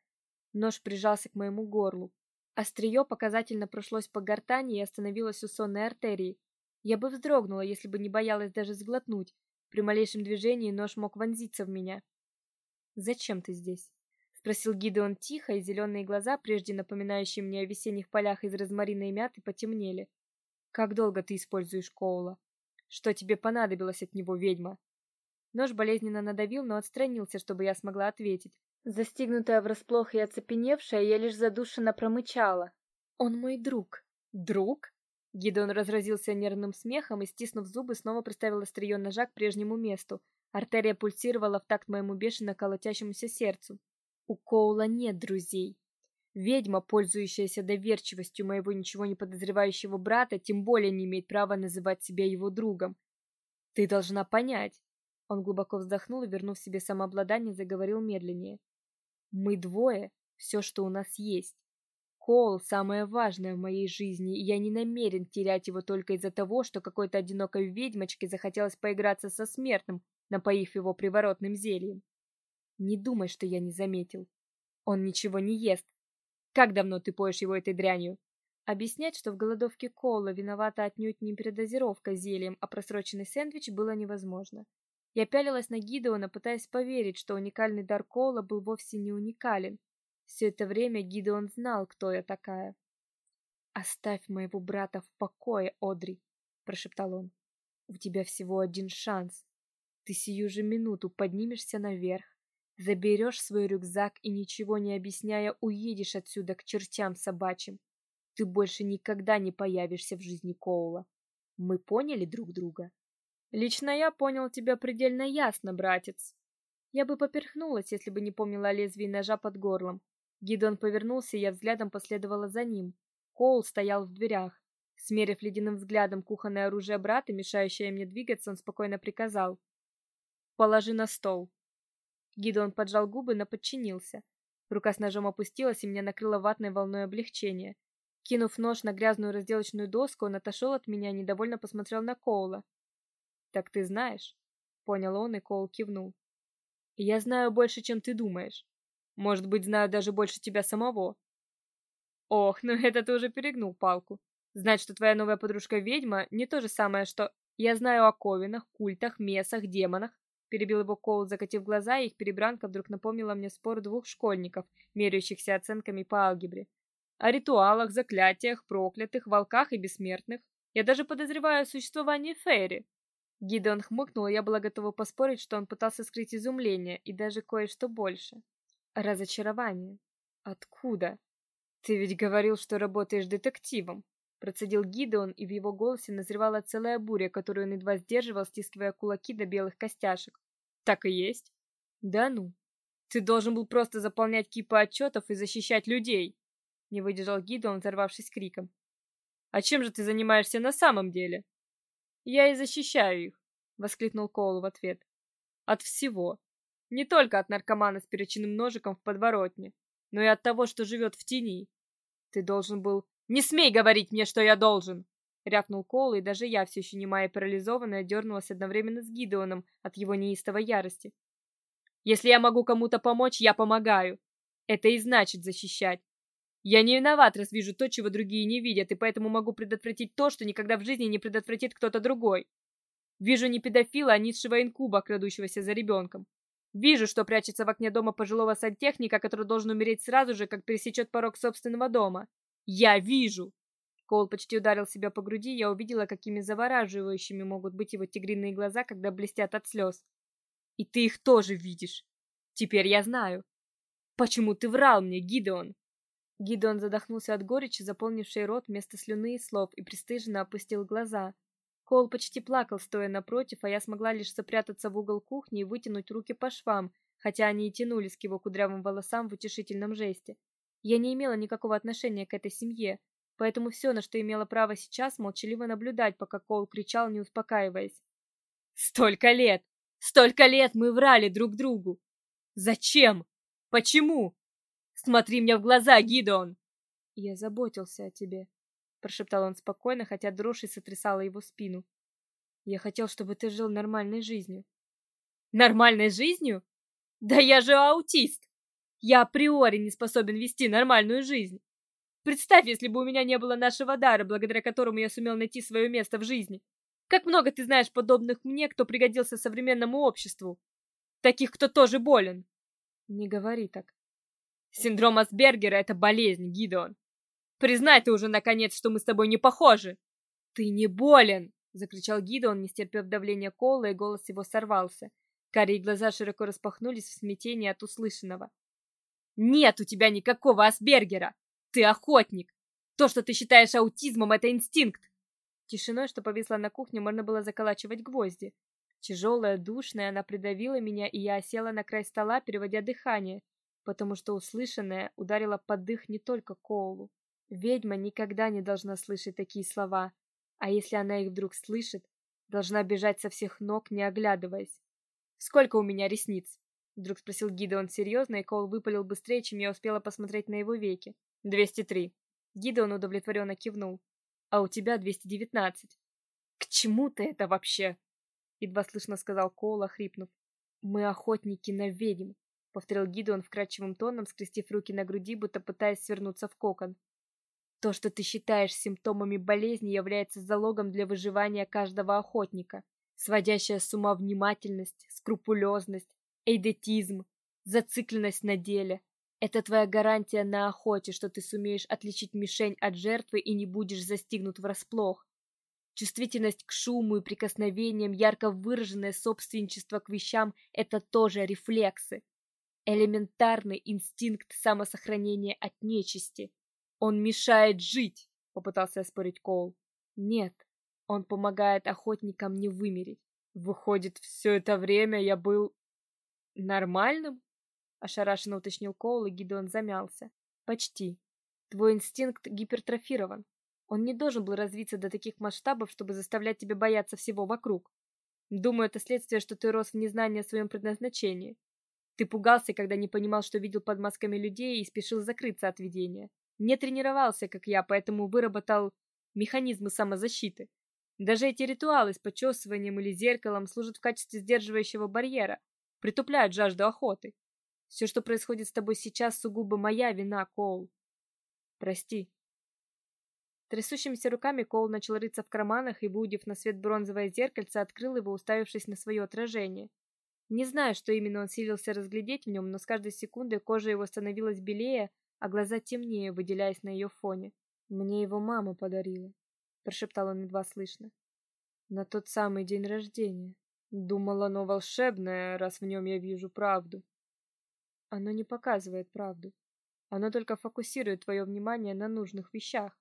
Нож прижался к моему горлу. Острие показательно прошлось по гортани и остановилось у сонной артерии. Я бы вздрогнула, если бы не боялась даже сглотнуть. При малейшем движении нож мог вонзиться в меня. Зачем ты здесь? спросил Гидеон тихо, и зеленые глаза, прежде напоминающие мне о весенних полях из розмарина и мяты, потемнели. Как долго ты используешь Коула? Что тебе понадобилось от него, ведьма? Нож болезненно надавил, но отстранился, чтобы я смогла ответить. Застигнутая врасплох и оцепеневшая, я лишь задушенно промычала: "Он мой друг". "Друг?" Гидеон разразился нервным смехом и стиснув зубы, снова приставил острие ножа к прежнему месту. Артерия пульсировала в такт моему бешено колотящемуся сердцу. У Коула нет друзей. Ведьма, пользующаяся доверчивостью моего ничего не подозревающего брата, тем более не имеет права называть себя его другом. Ты должна понять. Он глубоко вздохнул и, вернув себе самообладание, заговорил медленнее. Мы двое все, что у нас есть. Коул самое важное в моей жизни, и я не намерен терять его только из-за того, что какой-то одинокой ведьмочке захотелось поиграться со смертным, напоив его приворотным зельем. Не думай, что я не заметил. Он ничего не ест. Как давно ты поешь его этой дрянью? Объяснять, что в голодовке Кола виновата отнюдь не передозировка зельем, а просроченный сэндвич было невозможно. Я пялилась на Гидеона, пытаясь поверить, что уникальный дар Кола был вовсе не уникален. Все это время Гидеон знал, кто я такая. Оставь моего брата в покое, Одри, прошептал он. У тебя всего один шанс. Ты сию же минуту поднимешься наверх, Заберешь свой рюкзак и ничего не объясняя уедешь отсюда к чертям собачьим. Ты больше никогда не появишься в жизни Коула. Мы поняли друг друга. Лично я понял тебя предельно ясно, братец. Я бы поперхнулась, если бы не помнила о лезвии ножа под горлом. Гидон повернулся, и я взглядом последовала за ним. Коул стоял в дверях. Смерив ледяным взглядом кухонное оружие брата, мешающее мне двигаться, он спокойно приказал: "Положи на стол". Гидеон поджал губы, но подчинился. Рука с ножом опустилась, и меня накрыло ватной волной облегчения. Кинув нож на грязную разделочную доску, он отошел от меня и недовольно посмотрел на Коула. "Так ты знаешь?" понял он, и Коул кивнул. "Я знаю больше, чем ты думаешь. Может быть, знаю даже больше тебя самого". Ох, ну это ты уже перегнул палку. Знать, что твоя новая подружка ведьма, не то же самое, что я знаю о ковинах, культах, месах, демонах. Перебил его Коул, закатив глаза, и их перебранка вдруг напомнила мне спор двух школьников, меряющихся оценками по алгебре. О ритуалах, заклятиях, проклятых, волках и бессмертных. Я даже подозреваю о существовании Фейри. Гидеон хмыкнул, и я была готова поспорить, что он пытался скрыть изумление и даже кое-что больше. Разочарование. Откуда? Ты ведь говорил, что работаешь детективом. Процедил Гидеон, и в его голосе назревала целая буря, которую он едва сдерживал, стискивая кулаки до белых костяшек. Так и есть. Да ну. Ты должен был просто заполнять кипы отчетов и защищать людей. Не выдержал Гидеон, взорвавшись криком. А чем же ты занимаешься на самом деле? Я и защищаю их, воскликнул Коул в ответ. От всего. Не только от наркомана с перочинным ножиком в подворотне, но и от того, что живет в тени. Ты должен был «Не смей говорить мне, что я должен!» Рявкнул Коул, и даже я, все еще немая и парализованная, дернулась одновременно с Гидеоном от его неистовой ярости. «Если я могу кому-то помочь, я помогаю. Это и значит защищать. Я не виноват, раз вижу то, чего другие не видят, и поэтому могу предотвратить то, что никогда в жизни не предотвратит кто-то другой. Вижу не педофила, а низшего инкуба, крадущегося за ребенком. Вижу, что прячется в окне дома пожилого сантехника, который должен умереть сразу же, как пересечет порог собственного дома. Я вижу!» Коул почти ударил себя по груди, я увидела, какими завораживающими могут быть его тигриные глаза, когда блестят от слез. «И ты их тоже видишь. Теперь я знаю. Почему ты врал мне, Гидеон?» Гидеон задохнулся от горечи, заполнившей рот вместо слюны и слов, и пристыженно опустил глаза. Коул почти плакал, стоя напротив, а я смогла лишь запрятаться в угол кухни и вытянуть руки по швам, хотя они и тянулись к его кудрявым волосам в утешительном жесте. Я не имела никакого отношения к этой семье, поэтому все, на что имела право сейчас, молчаливо наблюдать, пока Коул кричал, не успокаиваясь. «Столько лет! Столько лет мы врали друг другу! Зачем? Почему? Смотри мне в глаза, Гидон!» «Я заботился о тебе», — прошептал он спокойно, хотя дрожь и сотрясала его спину. «Я хотел, чтобы ты жил нормальной жизнью». «Нормальной жизнью? Да я же аутист!» Я априори не способен вести нормальную жизнь. Представь, если бы у меня не было нашего дара, благодаря которому я сумел найти свое место в жизни. Как много ты знаешь подобных мне, кто пригодился современному обществу. Таких, кто тоже болен. Не говори так. Синдром Асбергера — это болезнь, Гидеон. Признай ты уже, наконец, что мы с тобой не похожи. Ты не болен, — закричал Гидеон, не стерпев давления Кола, и голос его сорвался. Карие глаза широко распахнулись в смятении от услышанного. Нет у тебя никакого Асбергера. Ты охотник. То, что ты считаешь аутизмом, это инстинкт. Тишиной, что повисла на кухне, можно было заколачивать гвозди. Тяжелая, душная, она придавила меня, и я осела на край стола, переводя дыхание, потому что услышанное ударило под дых не только Коулу. Ведьма никогда не должна слышать такие слова, а если она их вдруг слышит, должна бежать со всех ног, не оглядываясь. Сколько у меня ресниц? Вдруг спросил Гидеон серьезно, и Коул выпалил быстрее, чем я успела посмотреть на его веки. «Двести три». Гидеон удовлетворенно кивнул. «А у тебя двести девятнадцать». «К чему ты это вообще?» Едва слышно сказал Коул, охрипнув. «Мы охотники на ведьм», — повторил Гидеон вкрадчивым тоном, скрестив руки на груди, будто пытаясь свернуться в кокон. «То, что ты считаешь симптомами болезни, является залогом для выживания каждого охотника. Сводящая с ума внимательность, скрупулезность, эйдетизм, зацикленность на деле. Это твоя гарантия на охоте, что ты сумеешь отличить мишень от жертвы и не будешь застигнут врасплох. Чувствительность к шуму и прикосновениям, ярко выраженное собственничество к вещам – это тоже рефлексы. Элементарный инстинкт самосохранения от нечисти. Он мешает жить, попытался оспорить Коул. Нет, он помогает охотникам не вымереть. Выходит, все это время я был «Нормальным?» — ошарашенно уточнил Коул, и Гидеон замялся. «Почти. Твой инстинкт гипертрофирован. Он не должен был развиться до таких масштабов, чтобы заставлять тебя бояться всего вокруг. Думаю, это следствие, что ты рос в незнании о своем предназначении. Ты пугался, когда не понимал, что видел под масками людей и спешил закрыться от видения. Не тренировался, как я, поэтому выработал механизмы самозащиты. Даже эти ритуалы с почесыванием или зеркалом служат в качестве сдерживающего барьера, притупляют жажду охоты. Все, что происходит с тобой сейчас, сугубо моя вина, Коул. Прости. Трясущимися руками Коул начал рыться в карманах и, выудив на свет бронзовое зеркальце, открыл его, уставившись на свое отражение. Не знаю, что именно он силился разглядеть в нем, но с каждой секундой кожа его становилась белее, а глаза темнее, выделяясь на ее фоне. Мне его мама подарила, прошептал он едва слышно. На тот самый день рождения. Думал, оно волшебное, раз в нем я вижу правду. Оно не показывает правду. Оно только фокусирует твое внимание на нужных вещах.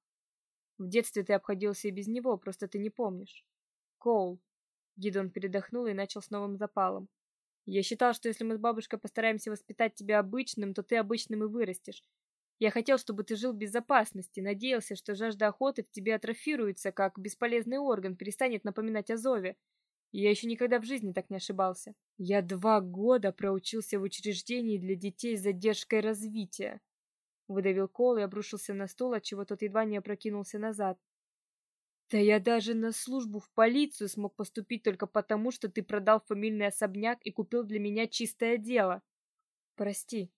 В детстве ты обходился и без него, просто ты не помнишь. Коул. Гидон передохнул и начал с новым запалом. Я считал, что если мы с бабушкой постараемся воспитать тебя обычным, то ты обычным и вырастешь. Я хотел, чтобы ты жил в безопасности, надеялся, что жажда охоты в тебе атрофируется, как бесполезный орган, перестанет напоминать о зове. Я еще никогда в жизни так не ошибался. Я два года проучился в учреждении для детей с задержкой развития. Выдавил Кол и обрушился на стул, отчего тот едва не опрокинулся назад. Да я даже на службу в полицию смог поступить только потому, что ты продал фамильный особняк и купил для меня чистое дело. Прости,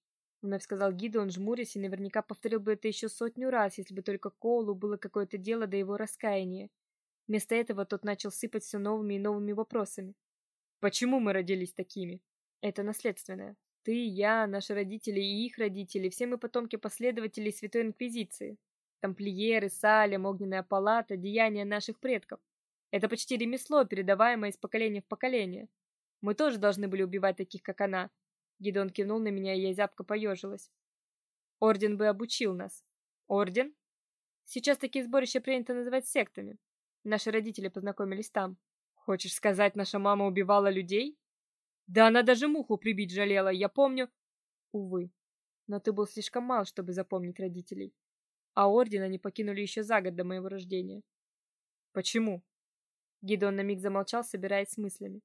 вновь сказал Гидеон, жмурясь, и наверняка повторил бы это еще сотню раз, если бы только Коулу было какое-то дело до его раскаяния. Вместо этого тот начал сыпать все новыми и новыми вопросами. Почему мы родились такими? Это наследственное. Ты, я, наши родители и их родители, все мы потомки последователей Святой Инквизиции. Тамплиеры, Салем, Огненная палата, деяния наших предков. Это почти ремесло, передаваемое из поколения в поколение. Мы тоже должны были убивать таких, как она. Гидон кивнул на меня, и я зябко поежилась. Орден бы обучил нас. Орден? Сейчас такие сборища принято называть сектами. Наши родители познакомились там. Хочешь сказать, наша мама убивала людей? Да она даже муху прибить жалела, я помню. Увы, но ты был слишком мал, чтобы запомнить родителей. А орден они покинули еще за год до моего рождения. Почему? Гидон на миг замолчал, собираясь с мыслями.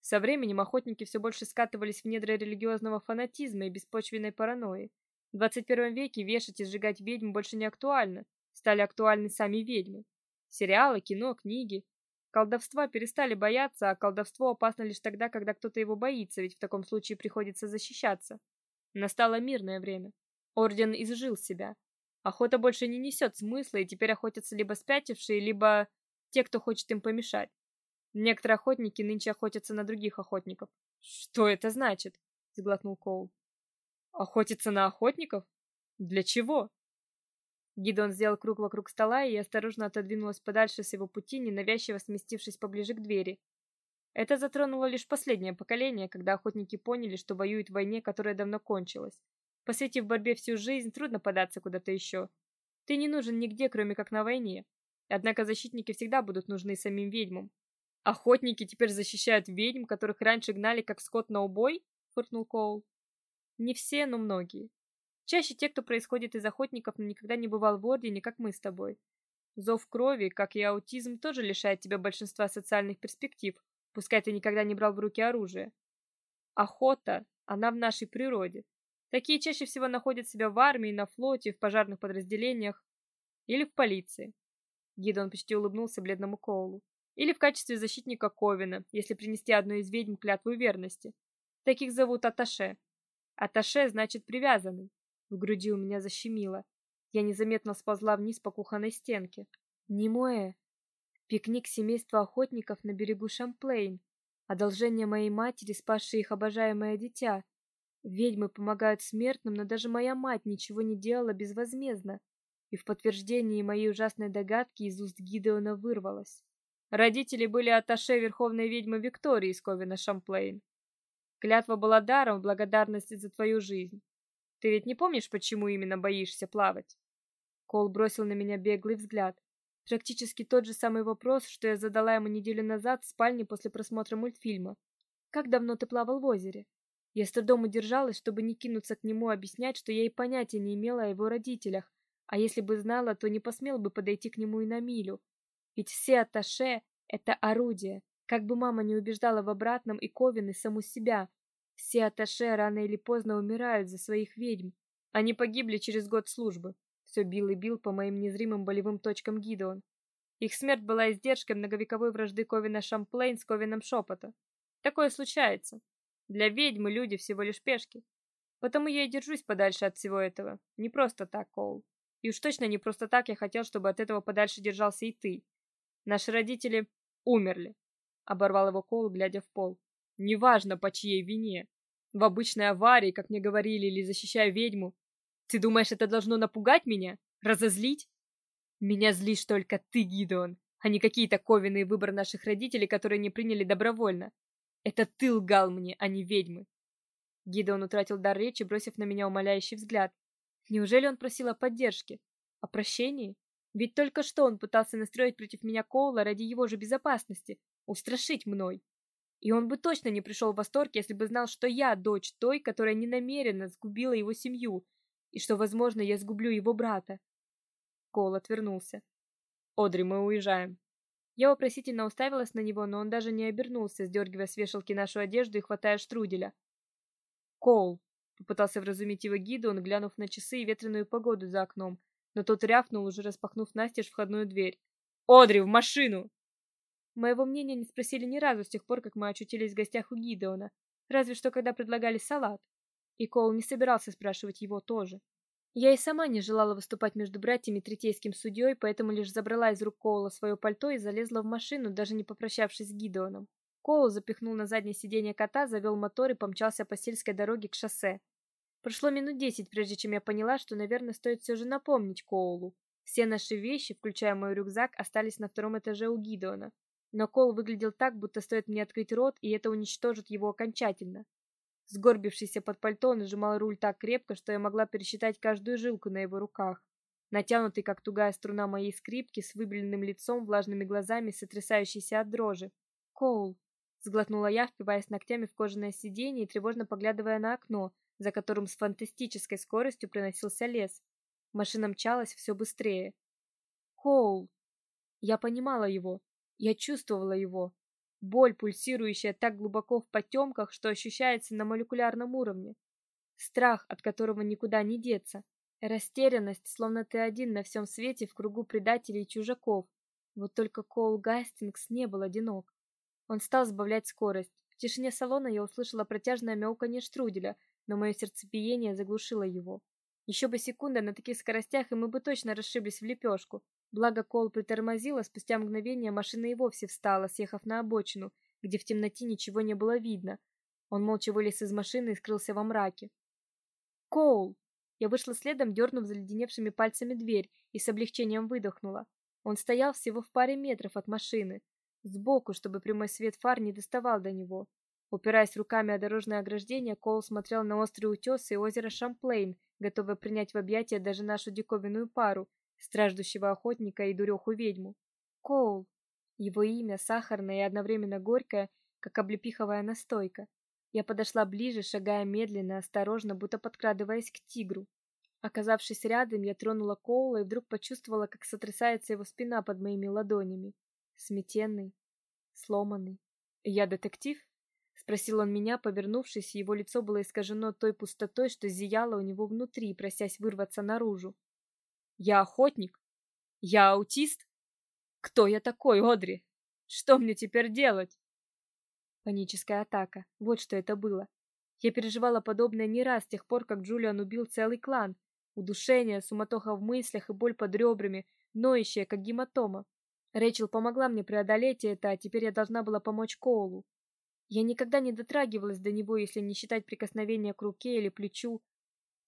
Со временем охотники все больше скатывались в недра религиозного фанатизма и беспочвенной паранойи. В 21 веке вешать и сжигать ведьм больше не актуально, стали актуальны сами ведьмы. Сериалы, кино, книги Колдовства перестали бояться, а колдовство опасно лишь тогда, когда кто-то его боится, ведь в таком случае приходится защищаться. Настало мирное время. Орден изжил себя. Охота больше не несет смысла, и теперь охотятся либо спятившие, либо те, кто хочет им помешать. Некоторые охотники нынче охотятся на других охотников. Что это значит? сглотнул Коул. Охотиться на охотников? Для чего? Гидон сделал круг вокруг стола, и осторожно отодвинулась подальше с его пути, ненавязчиво сместившись поближе к двери. Это затронуло лишь последнее поколение, когда охотники поняли, что воюют в войне, которая давно кончилась. Посвятив борьбе всю жизнь, трудно податься куда-то еще. Ты не нужен нигде, кроме как на войне. Однако защитники всегда будут нужны самим ведьмам. Охотники теперь защищают ведьм, которых раньше гнали как скот на убой? фыркнул Коул. Не все, но многие. Чаще те, кто происходит из охотников, но никогда не бывал в ордене, как мы с тобой. Зов крови, как и аутизм, тоже лишает тебя большинства социальных перспектив, пускай ты никогда не брал в руки оружие. Охота, она в нашей природе. Такие чаще всего находят себя в армии, на флоте, в пожарных подразделениях или в полиции. Гидон почти улыбнулся бледному Коулу. Или в качестве защитника Ковина, если принести одной из ведьм клятву верности. Таких зовут Аташе. Аташе значит привязанный. В груди у меня защемило. Я незаметно сползла вниз по кухонной стенке. Немое. Пикник семейства охотников на берегу Шамплейн. Одолжение моей матери, спасшей их обожаемое дитя. Ведьмы помогают смертным, но даже моя мать ничего не делала безвозмездно. И в подтверждении моей ужасной догадки из уст Гидеона вырвалось. Родители были аташе верховной ведьмы Виктории из Ковина Шамплейн. Клятва была даром в благодарности за твою жизнь. Ты ведь не помнишь, почему именно боишься плавать? Кол бросил на меня беглый взгляд. Практически тот же самый вопрос, что я задала ему неделю назад в спальне после просмотра мультфильма. Как давно ты плавал в озере? Я с трудом удержалась, чтобы не кинуться к нему объяснять, что я и понятия не имела о его родителях, а если бы знала, то не посмела бы подойти к нему и на милю. Ведь все атташе это орудие. Как бы мама не убеждала в обратном и Ковин и саму себя, все аташе рано или поздно умирают за своих ведьм. Они погибли через год службы. Все бил и бил по моим незримым болевым точкам Гидеон. Их смерть была издержкой многовековой вражды Ковина Шамплейн с Ковином Шепота. Такое случается. Для ведьмы люди всего лишь пешки. Потому я и держусь подальше от всего этого. Не просто так, Коул. И уж точно не просто так я хотел, чтобы от этого подальше держался и ты. Наши родители умерли, оборвал его Коул, глядя в пол. Неважно, по чьей вине. В обычной аварии, как мне говорили, или защищая ведьму. Ты думаешь, это должно напугать меня? Разозлить? Меня злишь только ты, Гидеон, а не какие-то ковенные выборы наших родителей, которые не приняли добровольно. Это ты лгал мне, а не ведьмы. Гидеон утратил дар речи, бросив на меня умоляющий взгляд. Неужели он просил о поддержке? О прощении? Ведь только что он пытался настроить против меня Коула ради его же безопасности, устрашить мной. И он бы точно не пришел в восторг, если бы знал, что я дочь той, которая ненамеренно сгубила его семью, и что, возможно, я сгублю его брата. Коул отвернулся. «Одри, мы уезжаем». Я вопросительно уставилась на него, но он даже не обернулся, сдергивая с вешалки нашу одежду и хватая штруделя. «Коул», — попытался вразумить его гиду, он глянув на часы и ветреную погоду за окном, но тот рявкнул, уже распахнув настежь входную дверь. «Одри, в машину!» Моего мнения не спросили ни разу с тех пор, как мы очутились в гостях у Гидеона, разве что когда предлагали салат. И Коул не собирался спрашивать его тоже. Я и сама не желала выступать между братьями третейским судьей, поэтому лишь забрала из рук Коула свое пальто и залезла в машину, даже не попрощавшись с Гидеоном. Коул запихнул на заднее сиденье кота, завел мотор и помчался по сельской дороге к шоссе. Прошло минут десять, прежде чем я поняла, что, наверное, стоит все же напомнить Коулу. Все наши вещи, включая мой рюкзак, остались на втором этаже у Гидеона. Но Коул выглядел так, будто стоит мне открыть рот, и это уничтожит его окончательно. Сгорбившийся под пальто, он сжимал руль так крепко, что я могла пересчитать каждую жилку на его руках. Натянутый, как тугая струна моей скрипки, с выбеленным лицом, влажными глазами, сотрясающийся от дрожи. «Коул!» — сглотнула я, впиваясь ногтями в кожаное сиденье и тревожно поглядывая на окно, за которым с фантастической скоростью проносился лес. Машина мчалась все быстрее. «Коул!» Я понимала его. Я чувствовала его. Боль, пульсирующая так глубоко в потемках, что ощущается на молекулярном уровне. Страх, от которого никуда не деться. Растерянность, словно ты один на всем свете в кругу предателей и чужаков. Вот только Коул Гастингс не был одинок. Он стал сбавлять скорость. В тишине салона я услышала протяжное мяуканье штруделя, но мое сердцебиение заглушило его. Еще бы секунда на таких скоростях, и мы бы точно расшиблись в лепешку. Благо Кол притормозила, спустя мгновение машина и вовсе встала, съехав на обочину, где в темноте ничего не было видно. Он молча вылез из машины и скрылся во мраке. «Коул!» Я вышла следом, дернув заледеневшими пальцами дверь, и с облегчением выдохнула. Он стоял всего в паре метров от машины, сбоку, чтобы прямой свет фар не доставал до него. Упираясь руками о дорожное ограждение, Коул смотрел на острый утес и озеро Шамплейн, готовый принять в объятия даже нашу диковинную пару, страждущего охотника и дуреху-ведьму. Коул. Его имя сахарное и одновременно горькое, как облепиховая настойка. Я подошла ближе, шагая медленно, осторожно, будто подкрадываясь к тигру. Оказавшись рядом, я тронула Коула и вдруг почувствовала, как сотрясается его спина под моими ладонями. Сметенный, сломанный. «Я детектив?» — спросил он меня, повернувшись, его лицо было искажено той пустотой, что зияло у него внутри, просясь вырваться наружу. Я охотник? Я аутист? Кто я такой, Одри? Что мне теперь делать? Паническая атака. Вот что это было. Я переживала подобное не раз с тех пор, как Джулиан убил целый клан. Удушение, суматоха в мыслях и боль под ребрами, ноющая, как гематома. Рэйчел помогла мне преодолеть это, а теперь я должна была помочь Коулу. Я никогда не дотрагивалась до него, если не считать прикосновения к руке или плечу,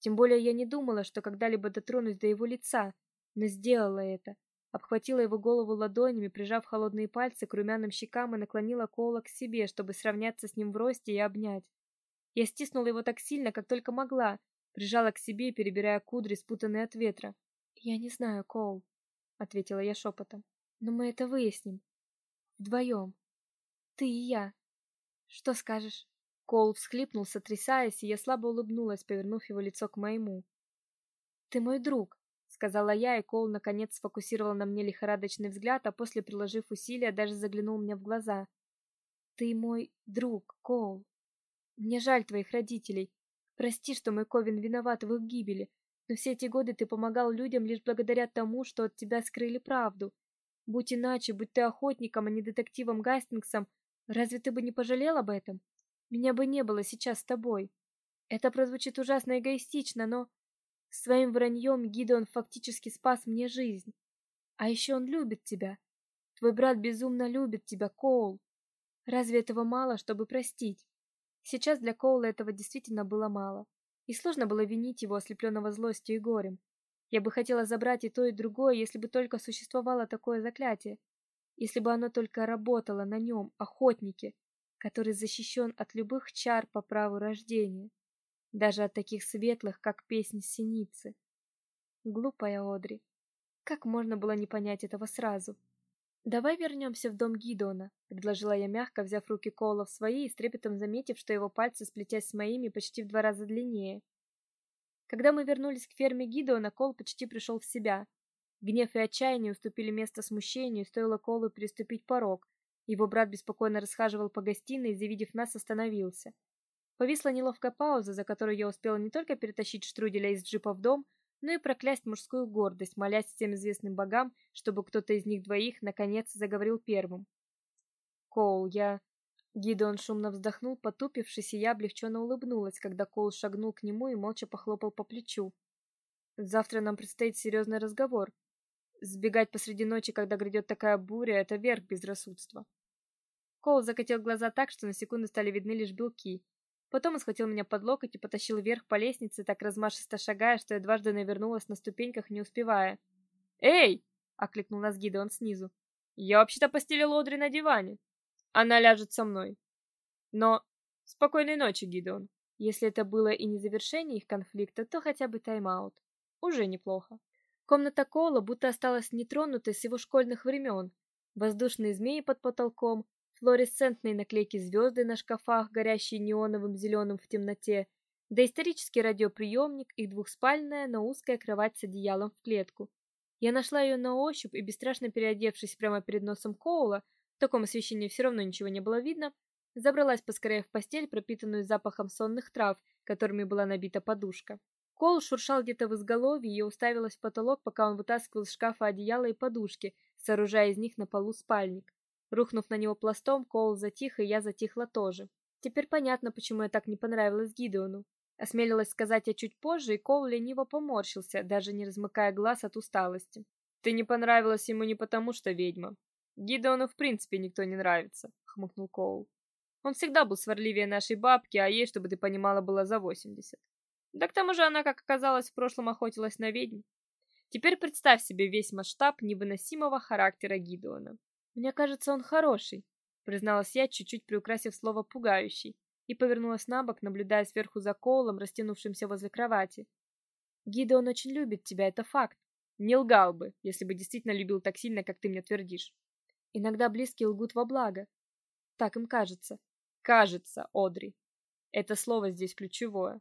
тем более я не думала, что когда-либо дотронусь до его лица, но сделала это. Обхватила его голову ладонями, прижав холодные пальцы к румяным щекам и наклонила Коула к себе, чтобы сравняться с ним в росте и обнять. Я стиснула его так сильно, как только могла, прижала к себе, перебирая кудри, спутанные от ветра. "Я не знаю, Коул", ответила я шепотом. "Но мы это выясним. Вдвоем. Ты и я. Что скажешь?" Коул всхлипнул, сотрясаясь, и я слабо улыбнулась, повернув его лицо к моему. «Ты мой друг», — сказала я, и Коул наконец сфокусировал на мне лихорадочный взгляд, а после, приложив усилия, даже заглянул мне в глаза. «Ты мой друг, Коул. Мне жаль твоих родителей. Прости, что мой Ковен виноват в их гибели, но все эти годы ты помогал людям лишь благодаря тому, что от тебя скрыли правду. Будь иначе, будь ты охотником, а не детективом Гастингсом, разве ты бы не пожалел об этом?» Меня бы не было сейчас с тобой. Это прозвучит ужасно эгоистично, но Своим враньем Гидеон фактически спас мне жизнь. А еще он любит тебя. Твой брат безумно любит тебя, Коул. Разве этого мало, чтобы простить? Сейчас для Коула этого действительно было мало. И сложно было винить его, ослепленного злостью и горем. Я бы хотела забрать и то, и другое, если бы только существовало такое заклятие. Если бы оно только работало на нем, охотнике, который защищен от любых чар по праву рождения даже от таких светлых, как песни синицы. Глупая Одри. Как можно было не понять этого сразу? Давай вернемся в дом Гидона, предложила я мягко, взяв руки Кола в свои и с трепетом заметив, что его пальцы, сплетясь с моими, почти в два раза длиннее. Когда мы вернулись к ферме Гидона, Кол почти пришел в себя. Гнев и отчаяние уступили место смущению, стоило Колу переступить порог. Его брат беспокойно расхаживал по гостиной и, завидев нас, остановился. Повисла неловкая пауза, за которую я успела не только перетащить штруделя из джипа в дом, но и проклясть мужскую гордость, молясь всем известным богам, чтобы кто-то из них двоих наконец заговорил первым. Коул, я Гидеон шумно вздохнул, потупившись, и я облегченно улыбнулась, когда Коул шагнул к нему и молча похлопал по плечу. Завтра нам предстоит серьезный разговор. Сбегать посреди ночи, когда грядет такая буря это верх безрассудства. Коул закатил глаза так, что на секунду стали видны лишь белки, Потом он схватил меня под локоть и потащил вверх по лестнице, так размашисто шагая, что я дважды навернулась на ступеньках, не успевая. "Эй!" окликнул нас Гидеон снизу. "Я вообще-то постелил Одри на диване. Она ляжет со мной. Но спокойной ночи, Гидеон. Если это было и не завершение их конфликта, то хотя бы тайм-аут. Уже неплохо. Комната Кола будто осталась нетронутой с его школьных времен. Воздушные змеи под потолком, флуоресцентные наклейки звезды на шкафах, горящие неоновым зеленым в темноте, доисторический радиоприемник и двухспальная, но узкая кровать с одеялом в клетку. Я нашла ее на ощупь и бесстрашно переодевшись прямо перед носом Коула, в таком освещении все равно ничего не было видно, забралась поскорее в постель, пропитанную запахом сонных трав, которыми была набита подушка. Коул шуршал где-то в изголовье, и я уставилась в потолок, пока он вытаскивал из шкафа одеяло и подушки, сооружая из них на полу спальник. Рухнув на него пластом, Коул затих, и я затихла тоже. Теперь понятно, почему я так не понравилась Гидеону. Осмелилась сказать я чуть позже, и Коул лениво поморщился, даже не размыкая глаз от усталости. Ты не понравилась ему не потому, что ведьма. Гидеону в принципе никто не нравится, хмыкнул Коул. Он всегда был сварливее нашей бабки, а ей, чтобы ты понимала, было за восемьдесят. Да к тому же она, как оказалось, в прошлом охотилась на ведьм. Теперь представь себе весь масштаб невыносимого характера Гидеона. Мне кажется, он хороший, призналась я, чуть-чуть приукрасив слово пугающий, и повернулась на бок, наблюдая сверху за Коулом, растянувшимся возле кровати. Гидеон очень любит тебя, это факт. Не лгал бы, если бы действительно любил так сильно, как ты мне твердишь. Иногда близкие лгут во благо. Так им кажется. Кажется, Одри. Это слово здесь ключевое.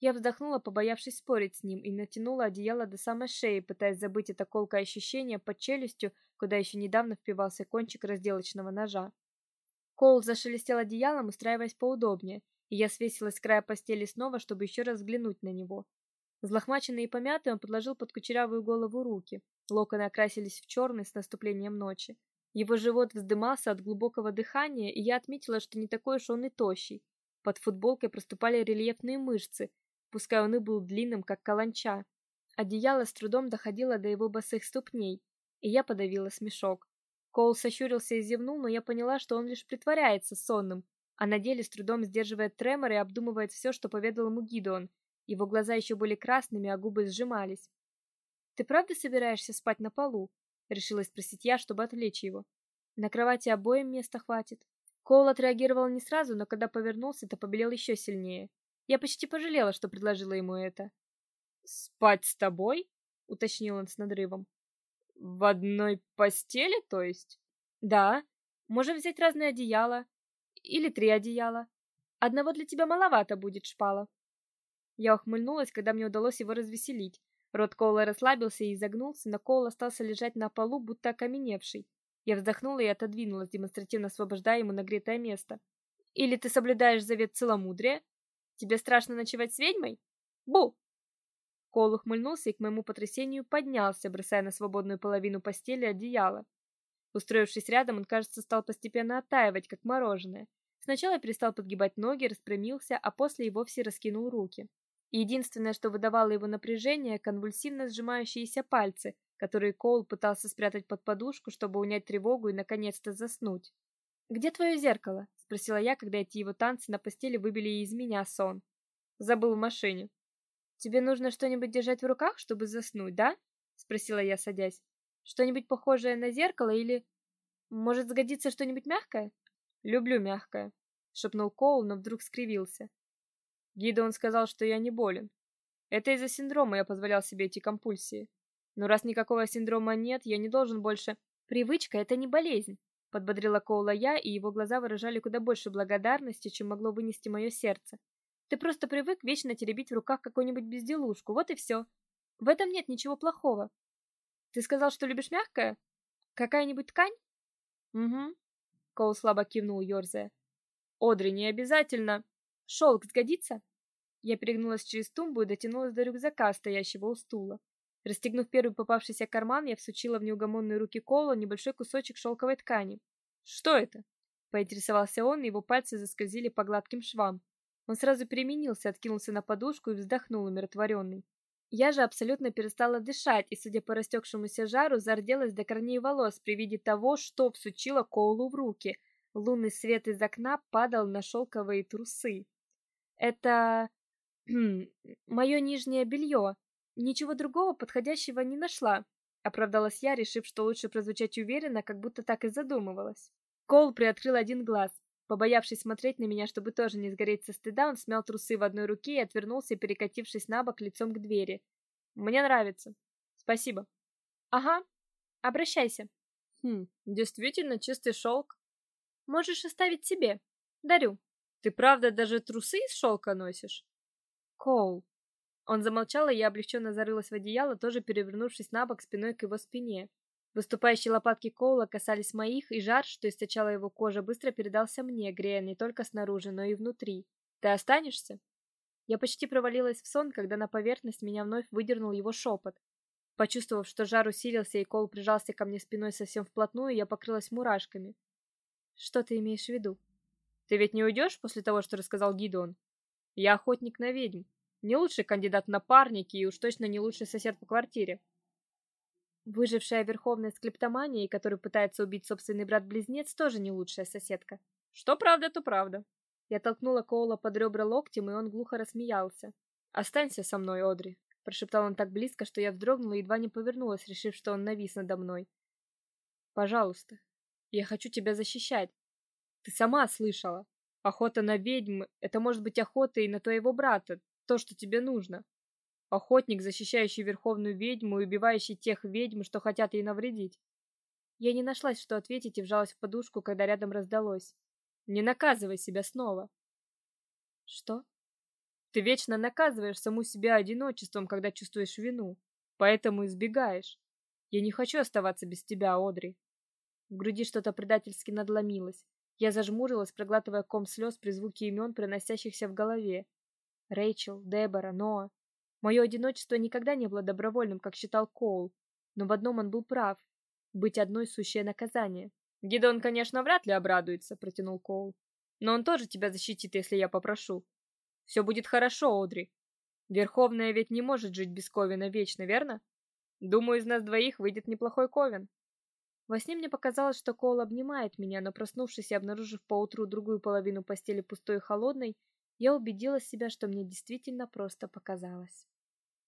Я вздохнула, побоявшись спорить с ним, и натянула одеяло до самой шеи, пытаясь забыть это колкое ощущение под челюстью, куда еще недавно впивался кончик разделочного ножа. Коул зашелестел одеялом, устраиваясь поудобнее, и я свесилась с края постели снова, чтобы еще раз взглянуть на него. Злохмаченный и помятый, он подложил под кучерявую голову руки. Локоны окрасились в черный с наступлением ночи. Его живот вздымался от глубокого дыхания, и я отметила, что не такой уж он и тощий. Под футболкой проступали рельефные мышцы, пускай он и был длинным, как каланча. Одеяло с трудом доходило до его босых ступней, и я подавила смешок. Коул сощурился и зевнул, но я поняла, что он лишь притворяется сонным, а на деле с трудом сдерживает тремор и обдумывает все, что поведал ему Гидеон. Его глаза еще были красными, а губы сжимались. Ты правда собираешься спать на полу? решилась спросить я, чтобы отвлечь его. На кровати обоим места хватит. Коул отреагировал не сразу, но когда повернулся, то побелел еще сильнее. Я почти пожалела, что предложила ему это. Спать с тобой? уточнил он с надрывом. В одной постели, то есть? Да. Можем взять разные одеяла или три одеяла. Одного для тебя маловато будет, шпала. Я ухмыльнулась, когда мне удалось его развеселить. Рот Коула расслабился и изогнулся, но Коул остался лежать на полу, будто окаменевший. Я вздохнула и отодвинулась, демонстративно освобождая ему нагретое место. Или ты соблюдаешь завет целомудрия, Тебе страшно ночевать с ведьмой? Бу!» Кол ухмыльнулся и к моему потрясению поднялся, бросая на свободную половину постели одеяло. Устроившись рядом, он, кажется, стал постепенно оттаивать, как мороженое. Сначала перестал подгибать ноги, распрямился, а после и вовсе раскинул руки. Единственное, что выдавало его напряжение, конвульсивно сжимающиеся пальцы, которые Коул пытался спрятать под подушку, чтобы унять тревогу и наконец-то заснуть. «Где твое зеркало?» — спросила я, когда эти его танцы на постели выбили из меня сон. «Забыл в машине». «Тебе нужно что-нибудь держать в руках, чтобы заснуть, да?» — спросила я, садясь. «Что-нибудь похожее на зеркало или... Может, сгодится что-нибудь мягкое?» «Люблю мягкое», — шепнул Коул, но вдруг скривился. Гидеон сказал, что я не болен. Это из-за синдрома я позволял себе эти компульсии. Но раз никакого синдрома нет, я не должен больше... Привычка — это не болезнь, — подбодрила Коула я, и его глаза выражали куда больше благодарности, чем могло вынести мое сердце. Ты просто привык вечно теребить в руках какую-нибудь безделушку, вот и все. В этом нет ничего плохого. Ты сказал, что любишь мягкое? Какая-нибудь ткань? Угу. Коул слабо кивнул, ерзая. Одри, не обязательно. Шелк сгодится? Я перегнулась через тумбу и дотянулась до рюкзака, стоящего у стула. Расстегнув первый попавшийся карман, я всучила в неугомонные руки Кола небольшой кусочек шелковой ткани. «Что это?» — поинтересовался он, и его пальцы заскользили по гладким швам. Он сразу переменился, откинулся на подушку и вздохнул умиротворенный. Я же абсолютно перестала дышать, и, судя по растекшемуся жару, зарделась до корней волос при виде того, что всучила Коулу в руки. Лунный свет из окна падал на шелковые трусы. Это... мое нижнее белье. Ничего другого подходящего не нашла, оправдалась я, решив, что лучше прозвучать уверенно, как будто так и задумывалась. Кол приоткрыл один глаз. Побоявшись смотреть на меня, чтобы тоже не сгореть со стыда, он смял трусы в одной руке и отвернулся, перекатившись на бок лицом к двери. Мне нравится. Спасибо. Ага. Обращайся. Хм, действительно чистый шелк. Можешь оставить себе. Дарю. Ты правда даже трусы из шелка носишь? Коул. Он замолчал, и я облегченно зарылась в одеяло, тоже перевернувшись на бок спиной к его спине. Выступающие лопатки Коула касались моих, и жар, что источала его кожа, быстро передался мне, грея не только снаружи, но и внутри. Ты останешься? Я почти провалилась в сон, когда на поверхность меня вновь выдернул его шепот. Почувствовав, что жар усилился и Кол прижался ко мне спиной совсем вплотную, я покрылась мурашками. Что ты имеешь в виду? Ты ведь не уйдешь после того, что рассказал Гидон? Я охотник на ведьм. Не лучший кандидат в напарники и уж точно не лучший сосед по квартире. Выжившая верховная с клептоманией, который пытается убить собственный брат-близнец, тоже не лучшая соседка. Что правда, то правда. Я толкнула Коула под ребра локтем, и он глухо рассмеялся. «Останься со мной, Одри», — прошептал он так близко, что я вздрогнула и едва не повернулась, решив, что он навис надо мной. «Пожалуйста, я хочу тебя защищать. Ты сама слышала. Охота на ведьм — это может быть охота и на твоего брата, то, что тебе нужно. Охотник, защищающий верховную ведьму и убивающий тех ведьм, что хотят ей навредить. Я не нашлась, что ответить, и вжалась в подушку, когда рядом раздалось. Не наказывай себя снова. Что? Ты вечно наказываешь саму себя одиночеством, когда чувствуешь вину, поэтому избегаешь. Я не хочу оставаться без тебя, Одри. В груди что-то предательски надломилось. Я зажмурилась, проглатывая ком слез при звуке имен, проносящихся в голове. Рэйчел, Дебора, Ноа. Мое одиночество никогда не было добровольным, как считал Коул, но в одном он был прав. Быть одной сущее наказание. Гидон, конечно, вряд ли обрадуется, протянул Коул. Но он тоже тебя защитит, если я попрошу. Все будет хорошо, Одри. Верховная ведь не может жить без Ковина вечно, верно? Думаю, из нас двоих выйдет неплохой Ковен. Во сне мне показалось, что Коул обнимает меня, но проснувшись и обнаружив поутру другую половину постели пустой и холодной, я убедила себя, что мне действительно просто показалось.